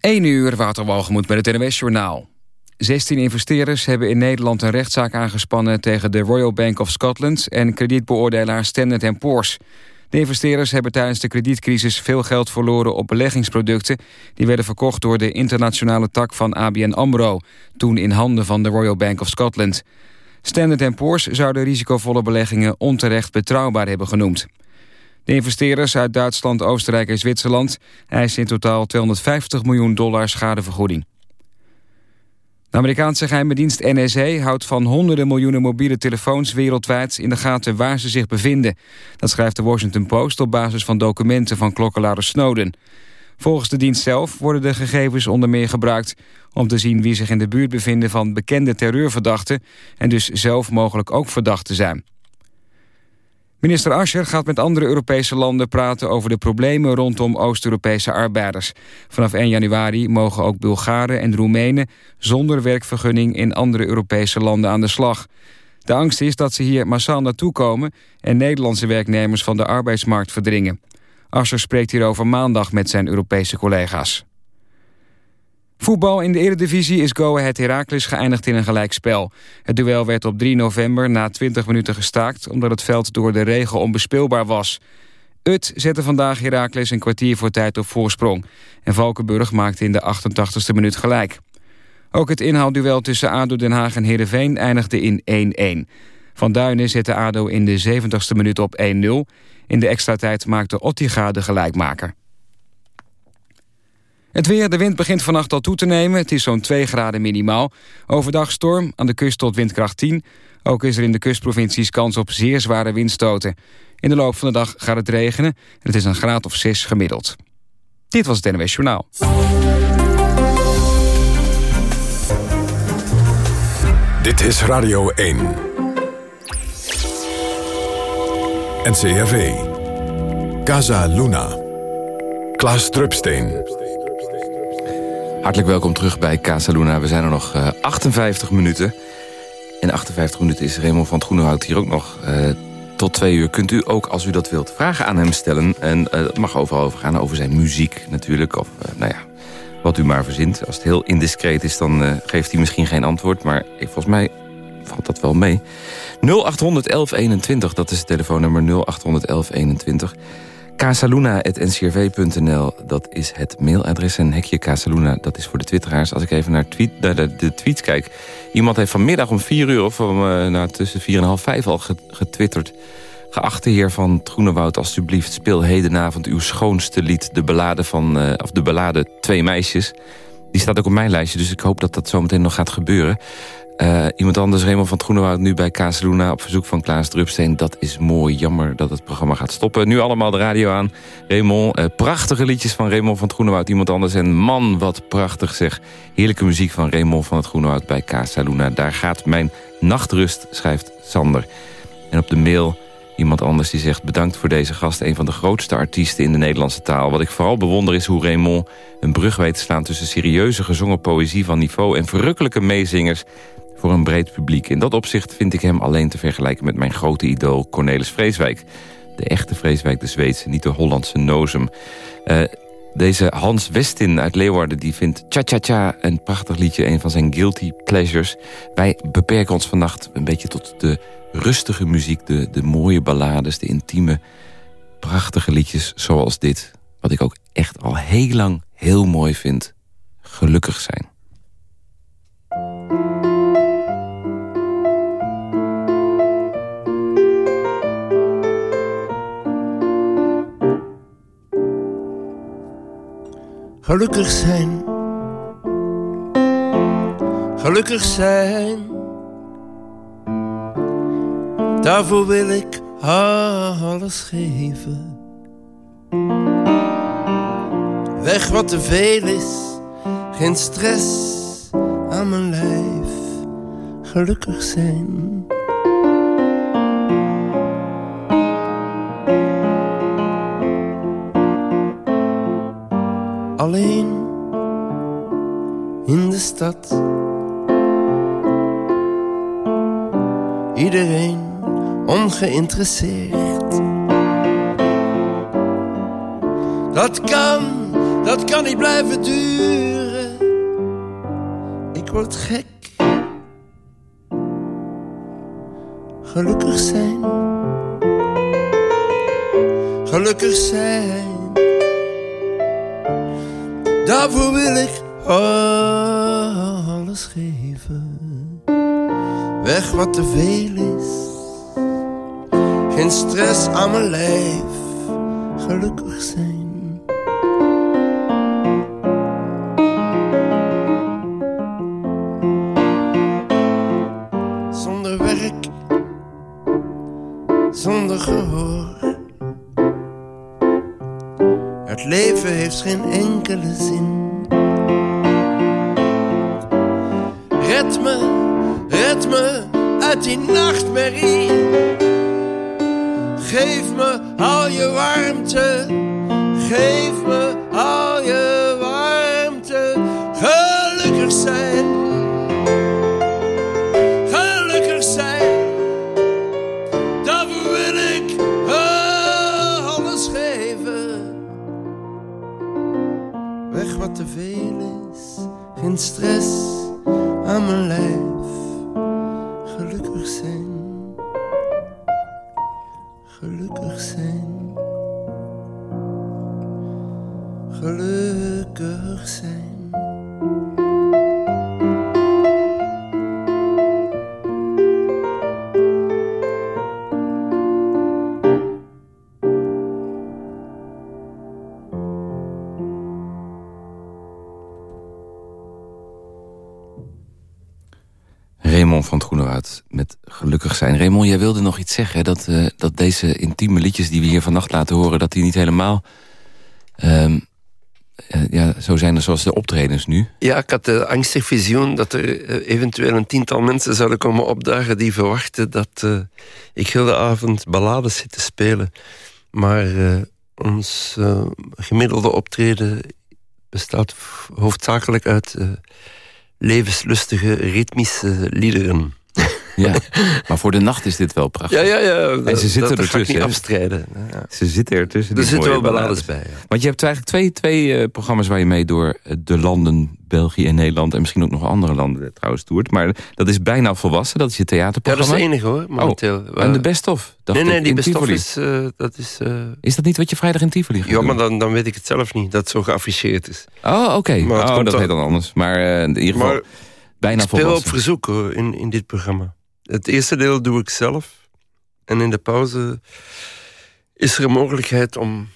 1 uur, Waterwalgemoed met het NWS-journaal. 16 investeerders hebben in Nederland een rechtszaak aangespannen... tegen de Royal Bank of Scotland en kredietbeoordelaar Standard Poor's. De investeerders hebben tijdens de kredietcrisis veel geld verloren op beleggingsproducten... die werden verkocht door de internationale tak van ABN AMRO... toen in handen van de Royal Bank of Scotland. Standard Poor's zouden risicovolle beleggingen onterecht betrouwbaar hebben genoemd. De investeerders uit Duitsland, Oostenrijk en Zwitserland... eisen in totaal 250 miljoen dollar schadevergoeding. De Amerikaanse geheime dienst NSA houdt van honderden miljoenen mobiele telefoons wereldwijd in de gaten waar ze zich bevinden. Dat schrijft de Washington Post op basis van documenten van klokkenluider Snowden. Volgens de dienst zelf worden de gegevens onder meer gebruikt om te zien wie zich in de buurt bevinden van bekende terreurverdachten en dus zelf mogelijk ook verdacht zijn. Minister Ascher gaat met andere Europese landen praten over de problemen rondom Oost-Europese arbeiders. Vanaf 1 januari mogen ook Bulgaren en Roemenen zonder werkvergunning in andere Europese landen aan de slag. De angst is dat ze hier massaal naartoe komen en Nederlandse werknemers van de arbeidsmarkt verdringen. Ascher spreekt hierover maandag met zijn Europese collega's. Voetbal in de Eredivisie is Go Ahead Heracles geëindigd in een gelijkspel. Het duel werd op 3 november na 20 minuten gestaakt... omdat het veld door de regen onbespeelbaar was. Ut zette vandaag Heracles een kwartier voor tijd op voorsprong. En Valkenburg maakte in de 88ste minuut gelijk. Ook het inhaalduel tussen ADO Den Haag en Heerenveen eindigde in 1-1. Van Duinen zette ADO in de 70ste minuut op 1-0. In de extra tijd maakte Ottiga de gelijkmaker. Het weer, de wind begint vannacht al toe te nemen. Het is zo'n 2 graden minimaal. Overdag storm, aan de kust tot windkracht 10. Ook is er in de kustprovincies kans op zeer zware windstoten. In de loop van de dag gaat het regenen. En het is een graad of 6 gemiddeld. Dit was het NWS Journaal. Dit is Radio 1. NCRV. Casa Luna. Klaas Drupsteen. Hartelijk welkom terug bij Casa Luna. We zijn er nog uh, eh, 58 minuten. In 58 minuten is Raymond van het Groenewoud hier ook nog. Uh, tot twee uur kunt u ook, als u dat wilt, vragen aan hem stellen. En uh, het mag overal over gaan, over zijn muziek natuurlijk. Of, nou ja, wat u maar verzint. Als het heel indiscreet is, dan geeft hij misschien geen antwoord. Maar volgens mij valt dat wel mee. 0800 1121, dat is het telefoonnummer 0800 1121. Casaluna.ncrv.nl, dat is het mailadres. En hekje Casaluna, dat is voor de twitteraars. Als ik even naar tweet, de, tweets kijk. Iemand heeft vanmiddag om 4 uur, of om, nou, tussen 4 en half 5 al getwitterd. Geachte heer van het Groenewoud, alstublieft speel hedenavond uw schoonste lied. De ballade van, uh, of de ballade Twee Meisjes. Die staat ook op mijn lijstje, dus ik hoop dat dat zometeen nog gaat gebeuren. Uh, iemand anders, Raymond van het Groenewoud, nu bij Casaluna... op verzoek van Klaas Drupsteen. Dat is mooi, jammer dat het programma gaat stoppen. Nu allemaal de radio aan. Raymond, uh, prachtige liedjes van Raymond van het Groenewoud. Iemand anders en man, wat prachtig zeg. Heerlijke muziek van Raymond van het Groenewoud bij Casaluna. Daar gaat mijn nachtrust, schrijft Sander. En op de mail iemand anders die zegt... bedankt voor deze gast, een van de grootste artiesten in de Nederlandse taal. Wat ik vooral bewonder is hoe Raymond een brug weet te slaan... tussen serieuze gezongen poëzie van niveau... en verrukkelijke meezingers voor een breed publiek. In dat opzicht vind ik hem alleen te vergelijken met mijn grote idool Cornelis Vreeswijk. De echte Vreeswijk, de Zweedse, niet de Hollandse nozem. Uh, deze Hans Westin uit Leeuwarden die vindt Cha Cha Cha een prachtig liedje, een van zijn guilty pleasures. Wij beperken ons vannacht een beetje tot de rustige muziek, de, de mooie ballades, de intieme, prachtige liedjes zoals dit. Wat ik ook echt al heel lang heel mooi vind. Gelukkig zijn. Gelukkig zijn. Gelukkig zijn. Daarvoor wil ik alles geven. Weg wat te veel is, geen stress aan mijn lijf. Gelukkig zijn. Alleen in de stad. Iedereen ongeïnteresseerd. Dat kan dat kan niet blijven duren. Ik word gek. Gelukkig zijn. Gelukkig zijn. Daarvoor wil ik alles geven. Weg wat te veel is. Geen stress aan mijn lijf. Gelukkig zijn. Zonder werk. Zonder gehoor. Het leven heeft geen enkele zin. Red me, red me uit die nachtmerrie. Geef me al je warmte, geef me geen stress aan mijn Jij wilde nog iets zeggen? Dat, eh, dat deze intieme liedjes die we hier vannacht laten horen... dat die niet helemaal ehm, eh, ja, zo zijn zoals de optredens nu. Ja, ik had de angstig visioen dat er eh, eventueel een tiental mensen zouden komen opdagen die verwachten dat ik heel de avond ballades zit te spelen. Maar ons gemiddelde optreden bestaat hoofdzakelijk uit levenslustige, ritmische liederen. Ja, maar voor de nacht is dit wel prachtig. Ja, ja, ja. En ze zitten dat, dat ga ik ertussen, niet hè? afstrijden. Ja. Ze zitten. Er die zitten mooie wel ballades bij. Ja. Want je hebt eigenlijk twee, twee eh, programma's waar je mee door eh, de landen België en Nederland... en misschien ook nog andere landen eh, trouwens toert. Maar dat is bijna volwassen, dat is je Ja, dat theaterprogramma. is het enige hoor, momenteel. Oh, en de best of? Nee, nee, die best of is... dat is Is dat niet wat je vrijdag in Tivoli gaat ja, maar dan, dan weet ik het zelf niet, dat het zo geafficheerd is. Oh, oké. Oh, dat dan- heet dan anders. Maar in ieder geval Maar bijna Ik speel op volwassen. verzoek hoor, in, in dit programma. Het eerste deel doe ik zelf. En in de pauze is er een mogelijkheid om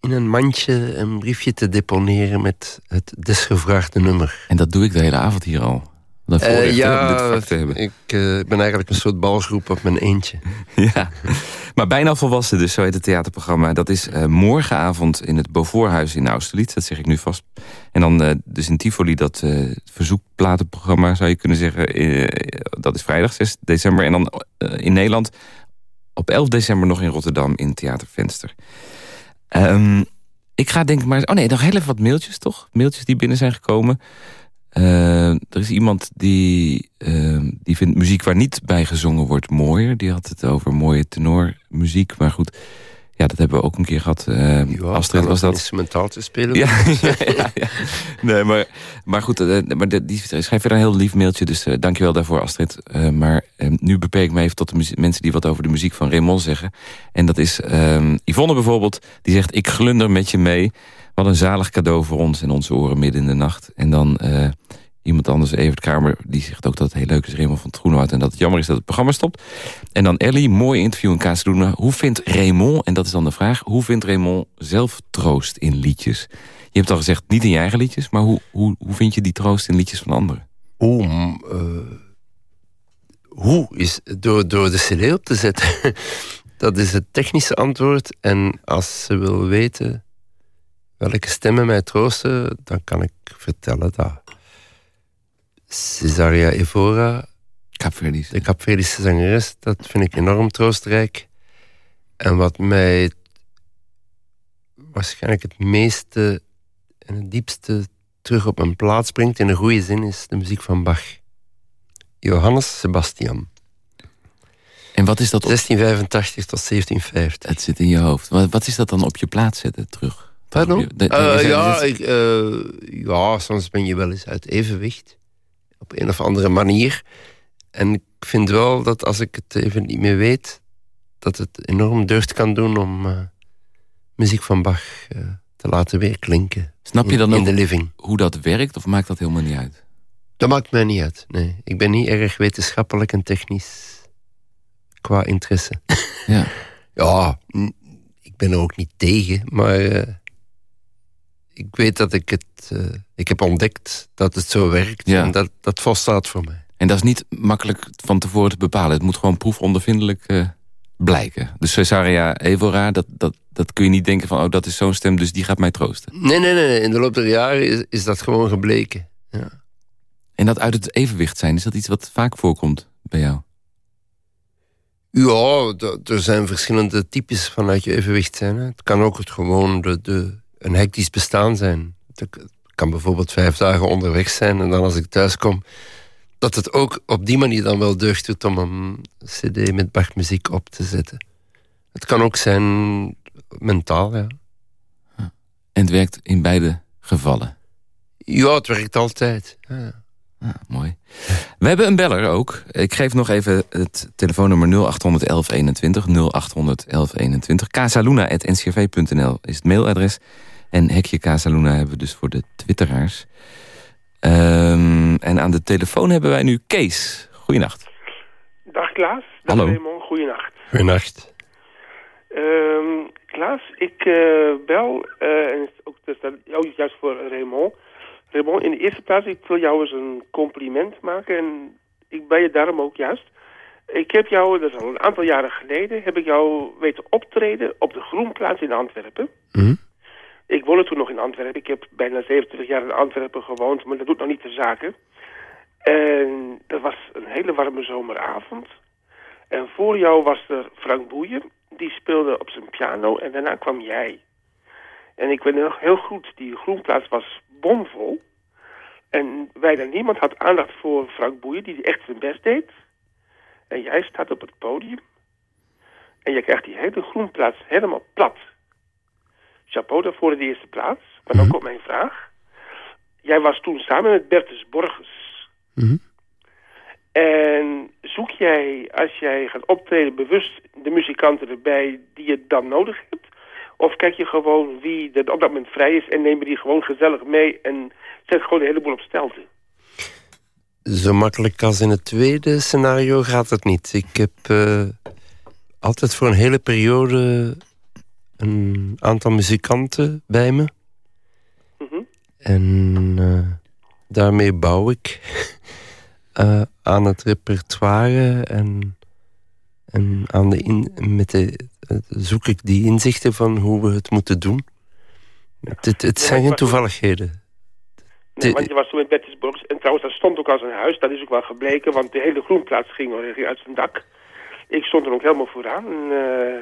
in een mandje een briefje te deponeren met het desgevraagde nummer. En dat doe ik de hele avond hier al. Dat Eh, ja, dit te hebben. ik eh, ben eigenlijk een soort balgroep op mijn eentje. Ja, maar bijna volwassen dus, zo heet het theaterprogramma. Dat is eh, morgenavond in het Beauforthuis in Austerlitz, dat zeg ik nu vast. En dan eh, dus in Tivoli, dat eh, verzoekplatenprogramma zou je kunnen zeggen. eh, dat is vrijdag 6 december. En dan eh, in Nederland op 11 december nog in Rotterdam in Theater Venster. Ehm, ik ga denk ik maar... Oh nee, nog heel even wat mailtjes toch? Mailtjes die binnen zijn gekomen. Eh, er is iemand die, eh, die vindt muziek waar niet bij gezongen wordt mooier. Die had het over mooie tenormuziek. Maar goed, ja, dat hebben we ook een keer gehad. Eh, Ja, Astrid was dat. Instrumentaal te spelen. Ja, ja, ja, ja. Nee, maar, maar goed, eh, maar de- die schrijft verder een heel lief mailtje. Dus eh, dankjewel daarvoor, Astrid. Maar nu beperk ik me even tot de mensen die wat over de muziek van Raymond zeggen. En dat is eh, Yvonne bijvoorbeeld. Die zegt, ik glunder met je mee. Wat een zalig cadeau voor ons en onze oren midden in de nacht. En dan eh, iemand anders, Evert Kramer, die zegt ook dat het heel leuk is, Raymond van het Groenhout. En dat het jammer is dat het programma stopt. En dan Ellie, mooi interview in Kaasloenen. Hoe vindt Raymond, en dat is dan de vraag, hoe vindt Raymond zelf troost in liedjes? Je hebt al gezegd, niet in je eigen liedjes, maar hoe, hoe, hoe vind je die troost in liedjes van anderen? Mm, eh, hoe is door, door de cd op te zetten. Dat is het technische antwoord. En als ze wil weten welke stemmen mij troosten, dan kan ik vertellen dat Cesaria Evora, de Capverdische zangeres, dat vind ik enorm troostrijk. En wat mij waarschijnlijk het meeste en het diepste terug op mijn plaats brengt in een goede zin, is de muziek van Bach. Johannes Sebastian. En wat is dat op... 1685 tot 1750. Het zit in je hoofd. Wat, wat is dat dan op je plaats zetten terug? Pardon? De- de- Eh, ja, ik, eh, ja, soms ben je wel eens uit evenwicht. Op een of andere manier. En ik vind wel dat als ik het even niet meer weet... dat het enorm deugd kan doen om eh, muziek van Bach te laten weerklinken. Snap je dan in ook de living. hoe dat werkt of maakt dat helemaal niet uit? Dat maakt mij niet uit, nee. Ik ben niet erg wetenschappelijk en technisch qua interesse. Ja. Ja, ik ben er ook niet tegen, maar ik weet dat ik het... eh, ik heb ontdekt dat het zo werkt Ja. en dat, dat volstaat voor mij. En dat is niet makkelijk van tevoren te bepalen. Het moet gewoon proefondervindelijk eh, blijken. Dus Cesaria Evora, dat, dat, dat kun je niet denken van... oh, dat is zo'n stem, dus die gaat mij troosten. Nee, nee, nee. In de loop der jaren is, is dat gewoon gebleken. Ja. En dat uit het evenwicht zijn, is dat iets wat vaak voorkomt bij jou? Ja, er zijn verschillende types vanuit je evenwicht zijn. Hè. Het kan ook het gewoon de, de, een hectisch bestaan zijn. Het kan bijvoorbeeld vijf dagen onderweg zijn en dan als ik thuis kom... dat het ook op die manier dan wel deugd doet om een cd met Bachmuziek op te zetten. Het kan ook zijn mentaal, ja. En het werkt in beide gevallen. Ja, het werkt altijd. Ja. Ah, mooi. We hebben een beller ook. Ik geef nog even het telefoonnummer 0800 1121. 0800 1121. casaluna.ncrv.nl is het mailadres. En hekje Casaluna hebben we dus voor de twitteraars. Ehm, en aan de telefoon hebben wij nu Kees. Goeienacht. Dag Klaas. Dag Hallo. Raymond, goeienacht. Goedenacht. Ehm Klaas, ik eh, bel, eh, en ook dus dat, oh, juist voor Raymond. Raymond, in de eerste plaats, ik wil jou eens een compliment maken en ik ben je daarom ook juist. Ik heb jou, dat is al een aantal jaren geleden, heb ik jou weten optreden op de Groenplaats in Antwerpen. Mhm. Ik woonde toen nog in Antwerpen. Ik heb bijna 27 jaar in Antwerpen gewoond, maar dat doet nog niet de zaken. En dat was een hele warme zomeravond. En voor jou was er Frank Boeien, die speelde op zijn piano en daarna kwam jij. En ik weet nog heel goed, die groenplaats was bomvol. En bijna niemand had aandacht voor Frank Boeien, die echt zijn best deed. En jij staat op het podium. En je krijgt die hele groenplaats helemaal plat. Chapeau daarvoor in de eerste plaats. Maar dan komt mijn vraag. Jij was toen samen met Bertus Borges. Mhm. En zoek jij, als jij gaat optreden, bewust de muzikanten erbij die je dan nodig hebt? Of kijk je gewoon wie er op dat moment vrij is en neem je die gewoon gezellig mee en zet gewoon de hele boel op stelte? Zo makkelijk als in het tweede scenario gaat het niet. Ik heb eh, altijd voor een hele periode een aantal muzikanten bij me. Mhm. En eh, daarmee bouw ik eh, aan het repertoire en, en aan de in, met de, eh, zoek ik die inzichten van hoe we het moeten doen. Het, het, het Ja, zijn geen toevalligheden. Nee, want je was toen Bertus Borges. En trouwens, dat stond ook als een huis. Dat is ook wel gebleken, want de hele groenplaats ging, al- ging uit zijn dak. Ik stond er ook helemaal vooraan. En, eh,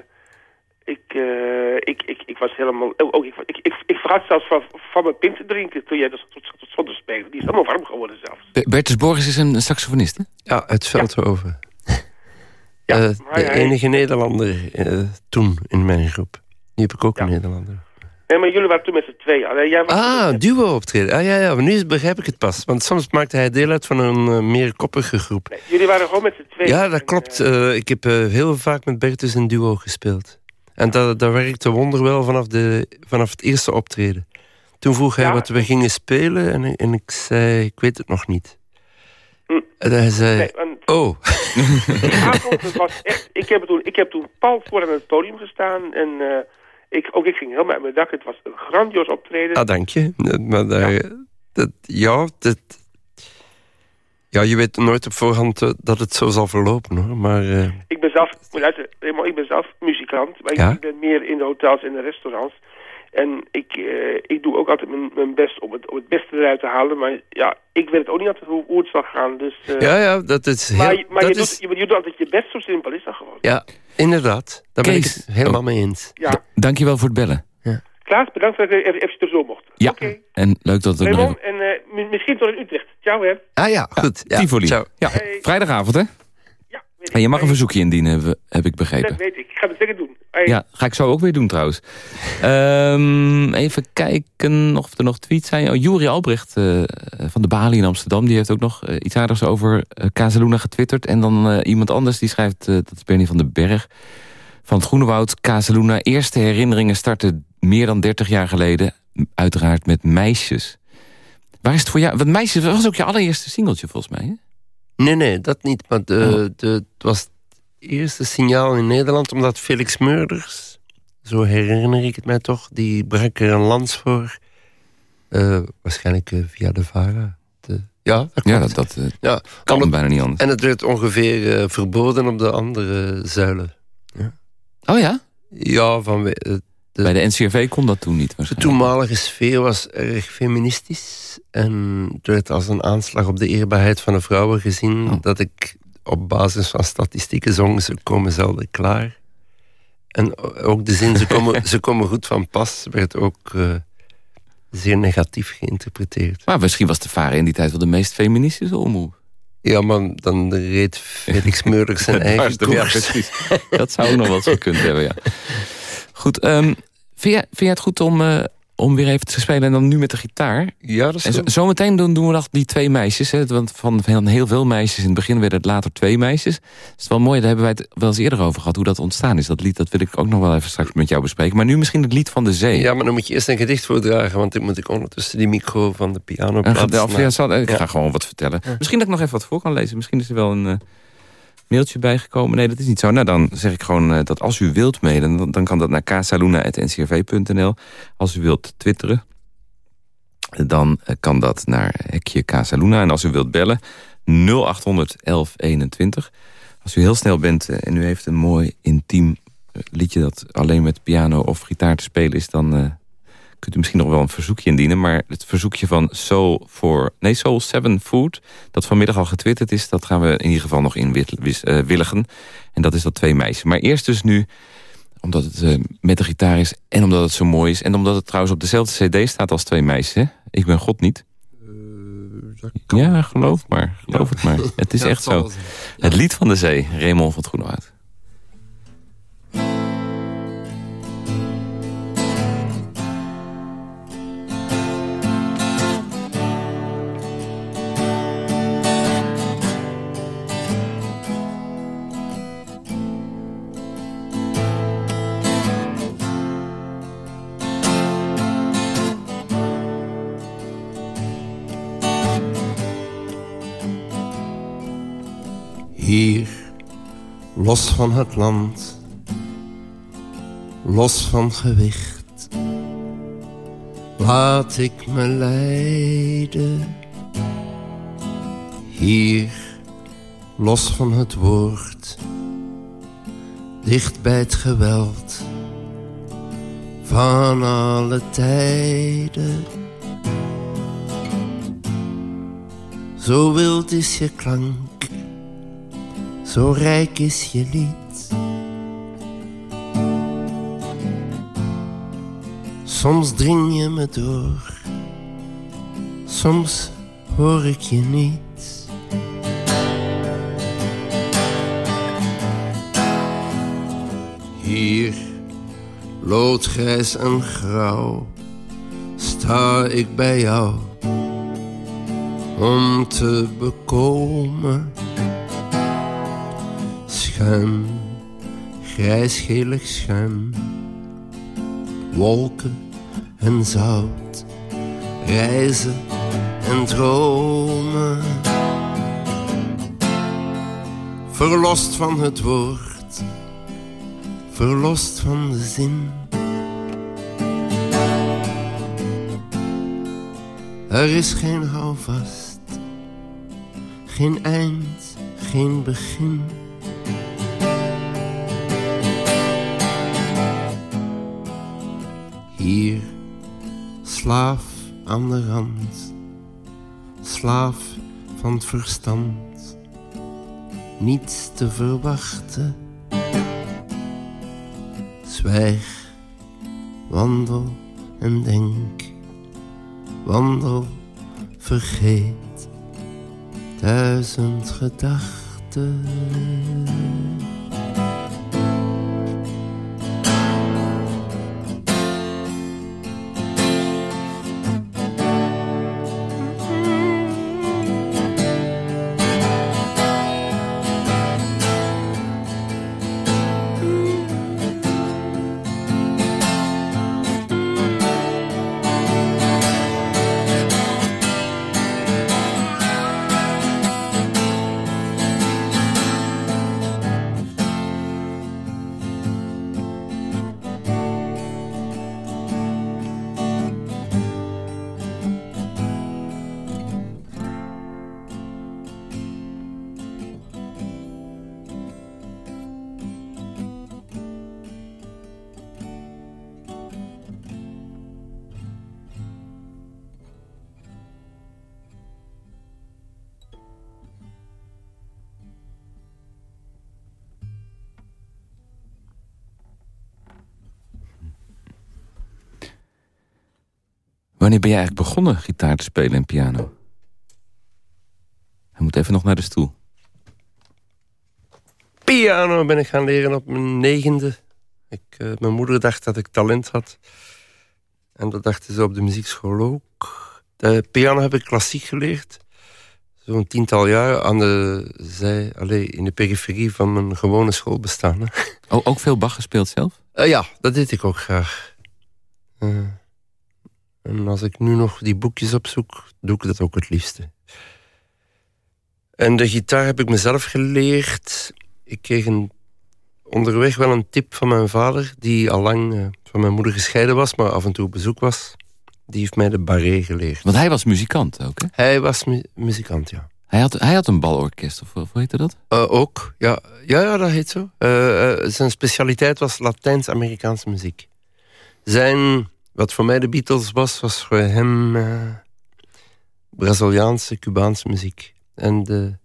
ik, eh, ik, ik, ik was helemaal... Oh, oh, ik, ik, ik, ik zelfs van, van mijn pint te drinken toen jij er stond te spelen. Die is helemaal warm geworden zelfs. Be- Bertus Borges is een saxofonist, hè? Ja, uit Veldhoven. Ja, Eh, maar de enige Nederlander eh, toen in mijn groep. Nu heb ik ook Ja. een Nederlander. Nee, maar jullie waren toen met z'n tweeën. Jij Ah, duo optreden. Ah ja, ja, maar nu begrijp ik het pas. Want soms maakte hij deel uit van een eh, meer koppige groep. Nee, jullie waren gewoon met z'n tweeën. Ja, dat klopt. eh, Eh, ik heb eh, heel vaak met Bertus een duo gespeeld. En dat, dat werkte wonderwel vanaf, de, vanaf het eerste optreden. Toen vroeg hij Ja. wat we gingen spelen en, en ik zei, ik weet het nog niet. Hm. En hij zei, nee, want oh. avond was echt... Ik heb, toen, ik heb toen pal voor aan het podium gestaan. En eh, ik, ook ik ging helemaal uit mijn dak. Het was een grandioos optreden. Ah, dank je. Eh, Maar daar, dat, ja, dat, ja, je weet nooit op voorhand eh, dat het zo zal verlopen, hoor. Maar eh, Ik ben zelf, Raymond, ik ben zelf muzikant, maar ik- Ja? ik ben meer in de hotels en de restaurants. En ik, eh, ik doe ook altijd mijn, mijn best om het, om het beste eruit te halen. Maar ja, ik weet het ook niet altijd hoe, hoe het zal gaan. Dus, eh, ja, ja, dat is heel... maar je- maar dat je, is, doet, je, je doet altijd je best, zo simpel is dat gewoon. Ja, inderdaad. Daar ben ik het helemaal mee eens. Ja. Dankjewel voor het bellen. Klaas, bedankt dat ik even, even er zo mocht. Ja, en leuk dat het Raymond, even... en eh, mi- misschien tot in Utrecht. Ciao, hè. Ah ja, goed. Ja, Tivoli. ciao. Ja, Hey. vrijdagavond, hè? Ja, Maar je mag een verzoekje indienen, heb- ik Dat begrepen. weet ik. Ik ga het zeker doen. Hey, Ja, ga ik zo ook weer doen trouwens. Ehm, even kijken of er nog tweets zijn. Oh, Juri Albrecht eh, van de Bali in Amsterdam... die heeft ook nog eh, iets aardigs over uh, Casaluna getwitterd. En dan eh, iemand anders die schrijft, eh, dat is Bernie van den Berg... van het Groene Woud, Casaluna. Eerste herinneringen starten meer dan 30 jaar geleden. Uiteraard met meisjes. Waar is het voor jou? Want meisjes was ook je allereerste singeltje volgens mij, hè? Nee, nee, dat niet. Maar de, Oh. de, het was het eerste signaal in Nederland, omdat Felix Meurders, zo herinner ik het mij toch, die brak er een lans voor. Eh, waarschijnlijk eh, via de VARA. De, ja, dat Ja, dat, dat eh, ja. kan Alle- bijna niet anders. En het werd ongeveer eh, verboden op de andere zuilen. Oh ja? Ja, van, eh, De- Bij de NCRV kon dat toen niet de toenmalige sfeer was erg feministisch. En het werd als een aanslag op de eerbaarheid van de vrouwen gezien... Oh. dat ik op basis van statistieken zong... ze komen zelden klaar. En ook de zin, ze komen, ze komen goed van pas... werd ook eh, zeer negatief geïnterpreteerd. Maar misschien was de Varen in die tijd wel de meest feministische omroep. Ja, maar dan reed Felix Meurders zijn eigen door- ja, koers. precies. Dat zou ook nog wel eens gekund hebben, ja. Goed, ehm, vind, jij, vind jij het goed om, eh, om weer even te spelen en dan nu met de gitaar? Ja, dat is En zo, goed. zometeen doen, doen we nog die twee meisjes. Hè, want van, van heel veel meisjes in het begin werden het later twee meisjes. Het is wel mooi, daar hebben wij het wel eens eerder over gehad... hoe dat ontstaan is. Dat lied dat wil ik ook nog wel even straks met jou bespreken. Maar nu misschien het lied van de zee. Ja, maar dan moet je eerst een gedicht voordragen... want dan moet ik ondertussen die micro van de piano plaatsen. ja, ik Ja. ga gewoon wat vertellen. Misschien dat ik nog even wat voor kan lezen. Misschien is er wel een eh, mailtje bijgekomen. Nee, dat is niet zo. Nou, dan zeg ik gewoon eh, dat als u wilt mailen... dan, dan kan dat naar casaluna.ncrv.nl. Als u wilt twitteren, dan eh, kan dat naar hekje Casaluna. En als u wilt bellen, 0800 1121. Als u heel snel bent eh, en u heeft een mooi intiem liedje... dat alleen met piano of gitaar te spelen is... dan kunt u misschien nog wel een verzoekje indienen. Maar het verzoekje van Soul, for, nee, Soul 7 Food... dat vanmiddag al getwitterd is... dat gaan we in ieder geval nog inwilligen. En dat is dat twee meisjes. Maar eerst dus nu omdat het eh, met de gitaar is en omdat het zo mooi is... en omdat het trouwens op dezelfde cd staat als twee meisjes. Ik ben God niet. Ja, geloof maar. Geloof het maar. Het is echt zo. Het lied van de zee, Raymond van het los van het land, los van gewicht, laat ik me leiden. Hier, los van het woord, dicht bij het geweld. Van alle tijden. Zo wild is je klank zo rijk is je lied. Soms dring je me door, soms hoor ik je niet. Hier, loodgrijs en grauw, sta ik bij jou om te bekomen schuim, grijsgelig schuim. Wolken en zout, reizen en dromen. Verlost van het woord, verlost van de zin. Er is geen houvast, geen eind, geen begin. Slaaf aan de rand, slaaf van het verstand, niets te verwachten. Zwijg, wandel en denk, wandel, vergeet, duizend gedachten. Wanneer ben je eigenlijk begonnen gitaar te spelen en piano? Hij moet even nog naar de stoel. Piano ben ik gaan leren op mijn negende. Ik, uh, mijn moeder dacht dat ik talent had. En dat dachten ze op de muziekschool ook. De piano heb ik klassiek geleerd. Zo'n tiental jaar aan de zij, allez, in de periferie van mijn gewone school bestaan. Oh, ook veel Bach gespeeld zelf? Uh, ja, dat deed ik ook graag. Uh, en als ik nu nog die boekjes opzoek, doe ik dat ook het liefste. En de gitaar heb ik mezelf geleerd. Ik kreeg een, onderweg wel een tip van mijn vader, die al lang uh, van mijn moeder gescheiden was, maar af en toe op bezoek was. Die heeft mij de barré geleerd. Want hij was muzikant ook, hè? Hij was mu muzikant, ja. Hij had, hij had een balorkest, of hoe heette dat? Uh, ook, ja. ja. Ja, dat heet zo. Uh, zijn specialiteit was Latijns-Amerikaanse muziek. Zijn wat voor mij de Beatles was, was voor hem uh, Braziliaanse, Cubaanse muziek. En de,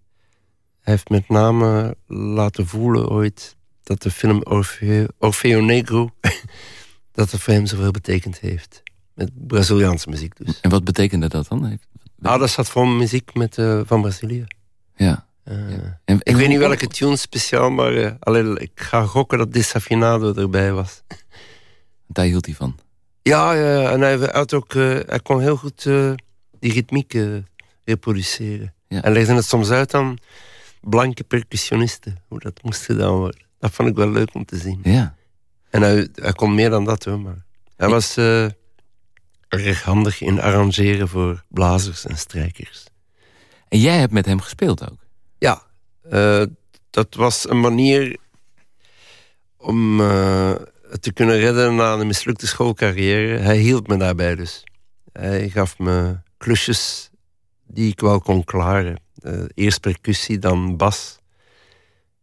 hij heeft met name laten voelen ooit dat de film Orfeo, Orfeo Negro... dat het voor hem zoveel betekend heeft. Met Braziliaanse muziek dus. En wat betekende dat dan? Ah, dat staat voor muziek met, uh, van Brazilië. Ja. Uh, ja. En, ik weet niet welke tune speciaal, maar uh, allee, ik ga gokken dat Desafinado erbij was. Daar hield hij van? Ja, ja en hij, had ook, uh, hij kon heel goed uh, die ritmiek uh, reproduceren. Ja. En legde het soms uit aan blanke percussionisten, hoe dat moest gedaan worden. Dat vond ik wel leuk om te zien. Ja. En hij, hij kon meer dan dat hoor, maar hij was erg handig in arrangeren voor blazers en strijkers. En jij hebt met hem gespeeld ook? Ja, dat was een manier om te kunnen redden na een mislukte schoolcarrière. Hij hield me daarbij dus. Hij gaf me klusjes die ik wel kon klaren. Uh, eerst percussie, dan bas.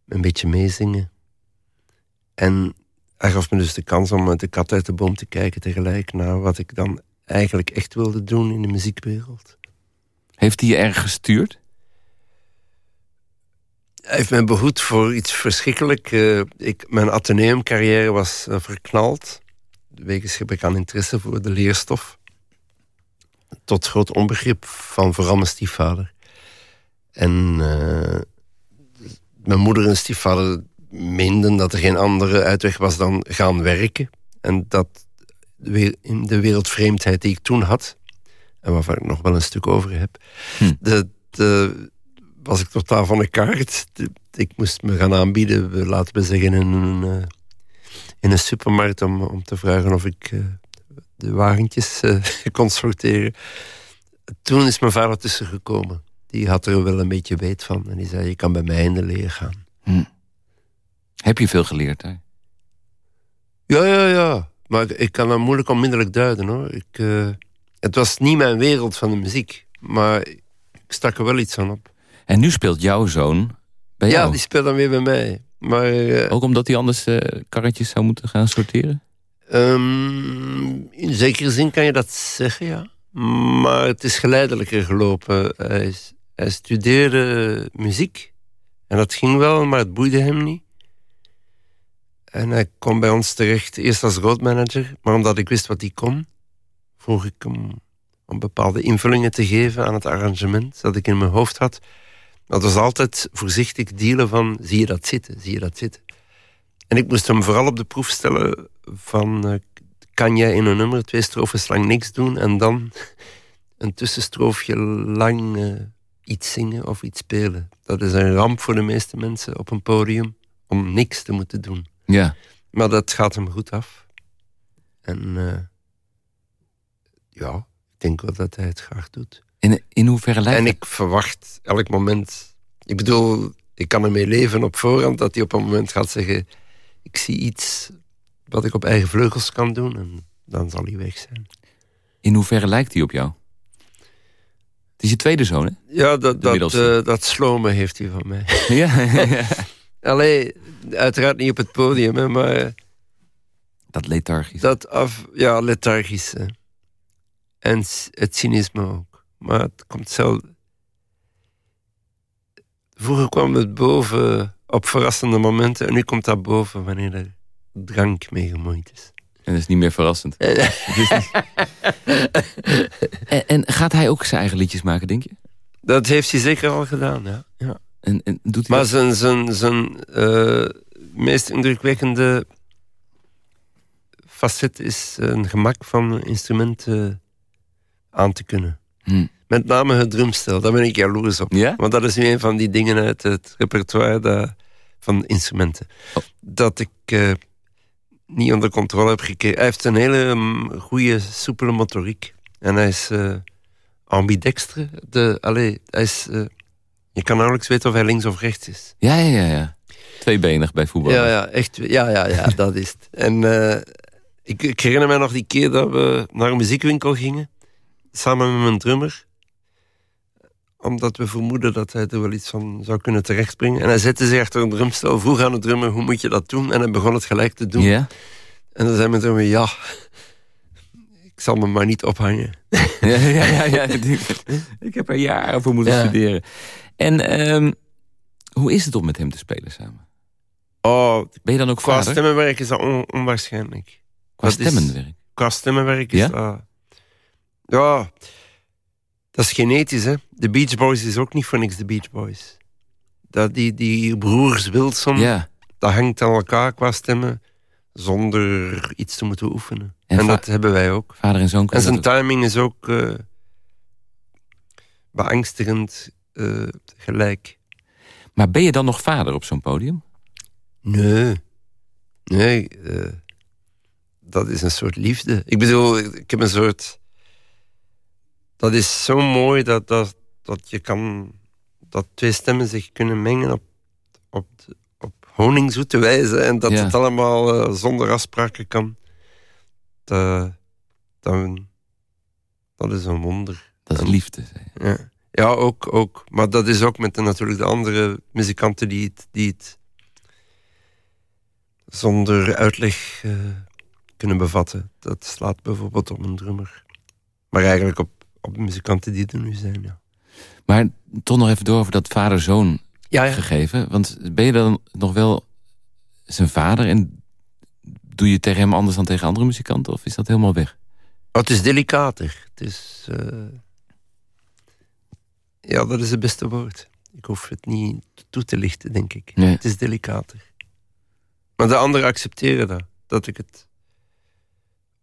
Een beetje meezingen. En hij gaf me dus de kans om met de kat uit de boom te kijken tegelijk naar wat ik dan eigenlijk echt wilde doen in de muziekwereld. Heeft hij je erg gestuurd? Hij heeft mij behoed voor iets verschrikkelijk. Uh, ik, mijn ateneumcarrière was uh, verknald. Wegens gebrek aan interesse voor de leerstof. Tot groot onbegrip van vooral mijn stiefvader. En uh, mijn moeder en stiefvader meenden dat er geen andere uitweg was dan gaan werken. En dat in de wereldvreemdheid die ik toen had... en waarvan ik nog wel een stuk over heb... Hm. de, de was ik totaal van de kaart. Ik moest me gaan aanbieden, laten we zeggen, in een, eh, in een supermarkt om, om te vragen of ik uh, de wagentjes uh, kon sorteren. Toen is mijn vader tussen gekomen. Die had er wel een beetje weet van. En die zei, je kan bij mij in de leer gaan. Hm. Heb je veel geleerd hè? Ja, ja, ja. Maar ik kan dat moeilijk onmiddellijk duiden hoor. Ik, het was niet mijn wereld van de muziek. Maar ik stak er wel iets aan op. En nu speelt jouw zoon bij jou? Ja, die speelt dan weer bij mij. Maar, uh, Ook omdat hij anders uh, karretjes zou moeten gaan sorteren? Um, in zekere zin kan je dat zeggen, ja. Maar het is geleidelijker gelopen. Hij, hij studeerde muziek. En dat ging wel, maar het boeide hem niet. En hij kwam bij ons terecht, eerst als roadmanager. Maar omdat ik wist wat hij kon, vroeg ik hem om bepaalde invullingen te geven aan het arrangement dat ik in mijn hoofd had. Dat was altijd voorzichtig dealen van, zie je dat zitten, zie je dat zitten. En ik moest hem vooral op de proef stellen van, uh, kan jij in een nummer twee strofes lang niks doen en dan een tussenstroofje lang uh, iets zingen of iets spelen. Dat is een ramp voor de meeste mensen op een podium om niks te moeten doen. Ja. Maar dat gaat hem goed af. En uh, ja, ik denk wel dat hij het graag doet. In, in hoeverre lijkt En ik verwacht elk moment... Ik bedoel, ik kan ermee leven op voorhand dat hij op een moment gaat zeggen... Ik zie iets wat ik op eigen vleugels kan doen en dan zal hij weg zijn. In hoeverre lijkt hij op jou? Het is je tweede zoon, hè? Ja, dat, dat, uh, dat slome heeft hij van mij. ja, ja. Allee, uiteraard niet op het podium, hè, maar... Dat lethargisch. Dat af, ja, lethargisch. En het cynisme ook. Maar het komt zelf... Vroeger kwam het boven op verrassende momenten... en nu komt dat boven wanneer er drank mee gemoeid is. En dat is niet meer verrassend. en, en, gaat hij ook zijn eigen liedjes maken, denk je? Dat heeft hij zeker al gedaan, ja. ja. En, en doet hij maar zijn, zijn, zijn uh, meest indrukwekkende facet is een gemak van instrumenten aan te kunnen. Hm. Met name het drumstel, daar ben ik jaloers op. Ja? Want dat is nu een van die dingen uit het repertoire dat, van instrumenten. Oh. Dat ik uh, niet onder controle heb gekregen. Hij heeft een hele um, goede, soepele motoriek. En hij is uh, ambidextre. De, allez, hij is, uh, je kan nauwelijks weten of hij links of rechts is. Ja, ja, ja. ja. Tweebenig bij voetbal. Ja, ja, echt. Ja, ja, ja, dat is het. En ik, ik herinner mij nog die keer dat we naar een muziekwinkel gingen. Samen met mijn drummer omdat we vermoeden dat hij er wel iets van zou kunnen terechtbrengen. En hij zette zich achter een drumstel, vroeg aan de drummer, hoe moet je dat doen? En hij begon het gelijk te doen. En dan zei mijn drummer, ja, ik zal me maar niet ophangen. Ja, ja, ja. ja ik heb er jaren voor moeten ja. studeren. En um, hoe is het om met hem te spelen samen? Oh, ben je dan ook qua vader? stemmenwerk is dat on onwaarschijnlijk. Qua dat stemmenwerk? Is, qua stemmenwerk is ja? dat... Ja, dat is genetisch, hè. De Beach Boys is ook niet voor niks de Beach Boys. Dat die, die broers Wilson, ja. dat hangt aan elkaar qua stemmen... zonder iets te moeten oefenen. En, en dat hebben wij ook. Vader en zoon En zijn timing is ook uh, beangstigend uh, gelijk. Maar ben je dan nog vader op zo'n podium? Nee. Nee, uh, dat is een soort liefde. Ik bedoel, ik heb een soort dat is zo mooi dat, dat, dat je kan dat twee stemmen zich kunnen mengen op, op, op honingzoete wijze en dat ja. het allemaal uh, zonder afspraken kan. Dat, dat, dat is een wonder. Dat is liefde. Ja, ja ook, ook. Maar dat is ook met de, natuurlijk de andere muzikanten die het, die het zonder uitleg uh, kunnen bevatten. Dat slaat bijvoorbeeld op een drummer. Maar eigenlijk op op de muzikanten die er nu zijn, ja. Maar toch nog even door over dat vader-zoon ja, ja. gegeven. Want ben je dan nog wel zijn vader... en doe je tegen hem anders dan tegen andere muzikanten? Of is dat helemaal weg? Oh, het is delicater. Het is... Uh... Ja, dat is het beste woord. Ik hoef het niet toe te lichten, denk ik. Nee. Het is delicater. Maar de anderen accepteren dat. Dat ik het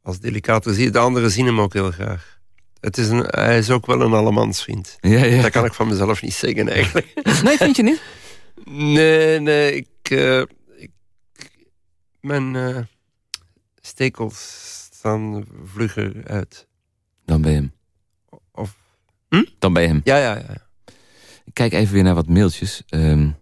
als delicater zie. De anderen zien hem ook heel graag. Het is een, hij is ook wel een allemansvriend. Ja, ja. Dat kan ik van mezelf niet zeggen eigenlijk. Nee, vind je niet? Nee, nee. Ik, uh, ik mijn uh, stekels staan vlugger uit. Dan bij hem. Of, hm? Dan bij hem. Ja, ja, ja. Ik kijk even weer naar wat mailtjes. Um,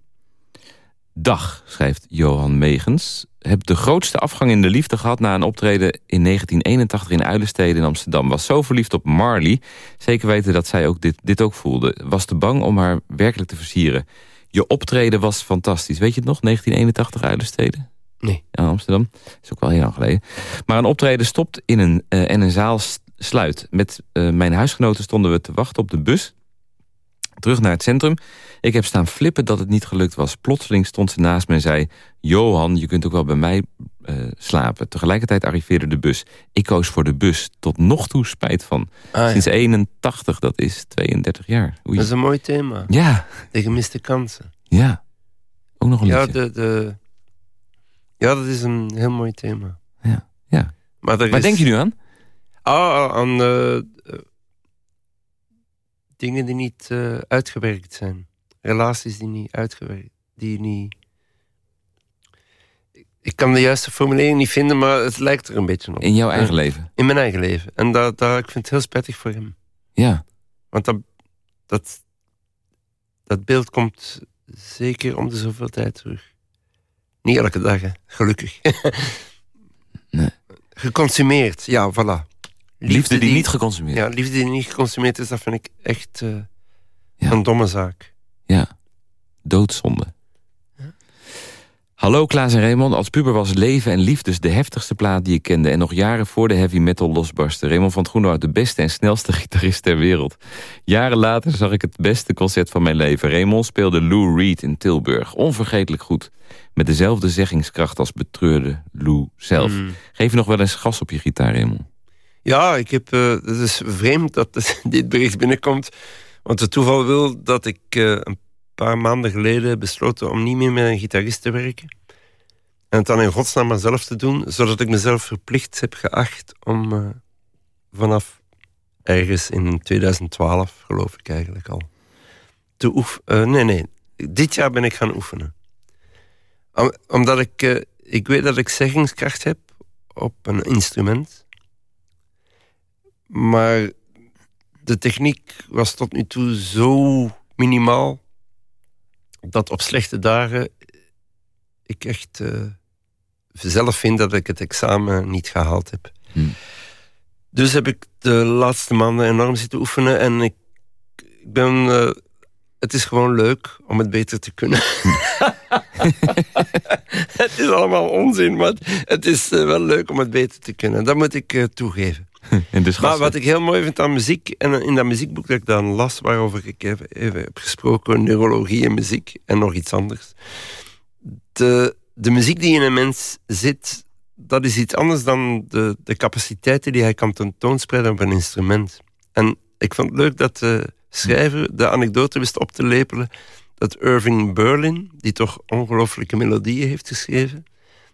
dag, schrijft Johan Megens. Heb de grootste afgang in de liefde gehad na een optreden in 1981 in Uilenstede in Amsterdam. Was zo verliefd op Marley. Zeker weten dat zij ook dit, dit ook voelde. Was te bang om haar werkelijk te versieren. Je optreden was fantastisch. Weet je het nog? 1981 Uilenstede? Nee. Ja, Amsterdam. Dat is ook wel heel lang geleden. Maar een optreden stopt in een, uh, en een zaal sluit. Met uh, mijn huisgenoten stonden we te wachten op de bus. Terug naar het centrum. Ik heb staan flippen dat het niet gelukt was. Plotseling stond ze naast me en zei... Johan, je kunt ook wel bij mij eh, slapen. Tegelijkertijd arriveerde de bus. Ik koos voor de bus. Tot nog toe spijt van. Ah, ja. Sinds 81, dat is 32 jaar. Oei. Dat is een mooi thema. Ja, De gemiste kansen. ja. Ook nog een Ja, liedje. de, de... ja, dat is een heel mooi thema. Ja, ja. Maar Waar is... denk je nu aan? Ah, aan eh, dingen die niet eh, uitgewerkt zijn. Relaties die niet uitgewerkt... Die niet... Ik kan de juiste formulering niet vinden, maar het lijkt er een beetje op. In jouw eigen Ja. leven? In mijn eigen leven. En dat, dat, ik vind het heel spettig voor hem. Ja. Want dat, dat, dat beeld komt zeker om de zoveel tijd terug. Niet elke dag, hè. gelukkig. Nee. Geconsumeerd, ja, voilà. Liefde, die, niet geconsumeerd Ja, liefde die niet geconsumeerd is, dat vind ik echt eh, Ja. een domme zaak. Ja, doodzonde. Hallo Klaas en Raymond. Als puber was Leven en Liefdes de heftigste plaat die ik kende... en nog jaren voor de heavy metal losbarstte. Raymond van het Groenhout de beste en snelste gitarist ter wereld. Jaren later zag ik het beste concert van mijn leven. Raymond speelde Lou Reed in Tilburg. Onvergetelijk goed. Met dezelfde zeggingskracht als betreurde Lou zelf. Mm. Geef je nog wel eens gas op je gitaar, Raymond? Ja, ik heb, eh, het is vreemd dat dit bericht binnenkomt. Want het toeval wil dat ik eh, een paar maanden geleden besloten om niet meer met een gitarist te werken. En het dan in godsnaam maar zelf te doen, zodat ik mezelf verplicht heb geacht om eh, vanaf ergens in 2012, geloof ik eigenlijk al, te oefenen. nee, nee, dit jaar ben ik gaan oefenen. Om- omdat ik, ik weet dat ik zeggingskracht heb op een instrument. Maar de techniek was tot nu toe zo minimaal dat op slechte dagen ik echt eh, zelf vind dat ik het examen niet gehaald heb. Hm. Dus heb ik de laatste maanden enorm zitten oefenen en ik, ik ben. eh, het is gewoon leuk om het beter te kunnen. het is allemaal onzin, maar het is eh, wel leuk om het beter te kunnen. Dat moet ik toegeven. En dus Maar wat ik heel mooi vind aan muziek, en in dat muziekboek dat ik dan las, waarover ik even, even heb gesproken, neurologie en muziek en nog iets anders. De, de muziek die in een mens zit, dat is iets anders dan de, de capaciteiten die hij kan tentoonspreiden op een instrument. En ik vond het leuk dat de schrijver de anekdote wist op te lepelen dat Irving Berlin, die toch ongelooflijke melodieën heeft geschreven,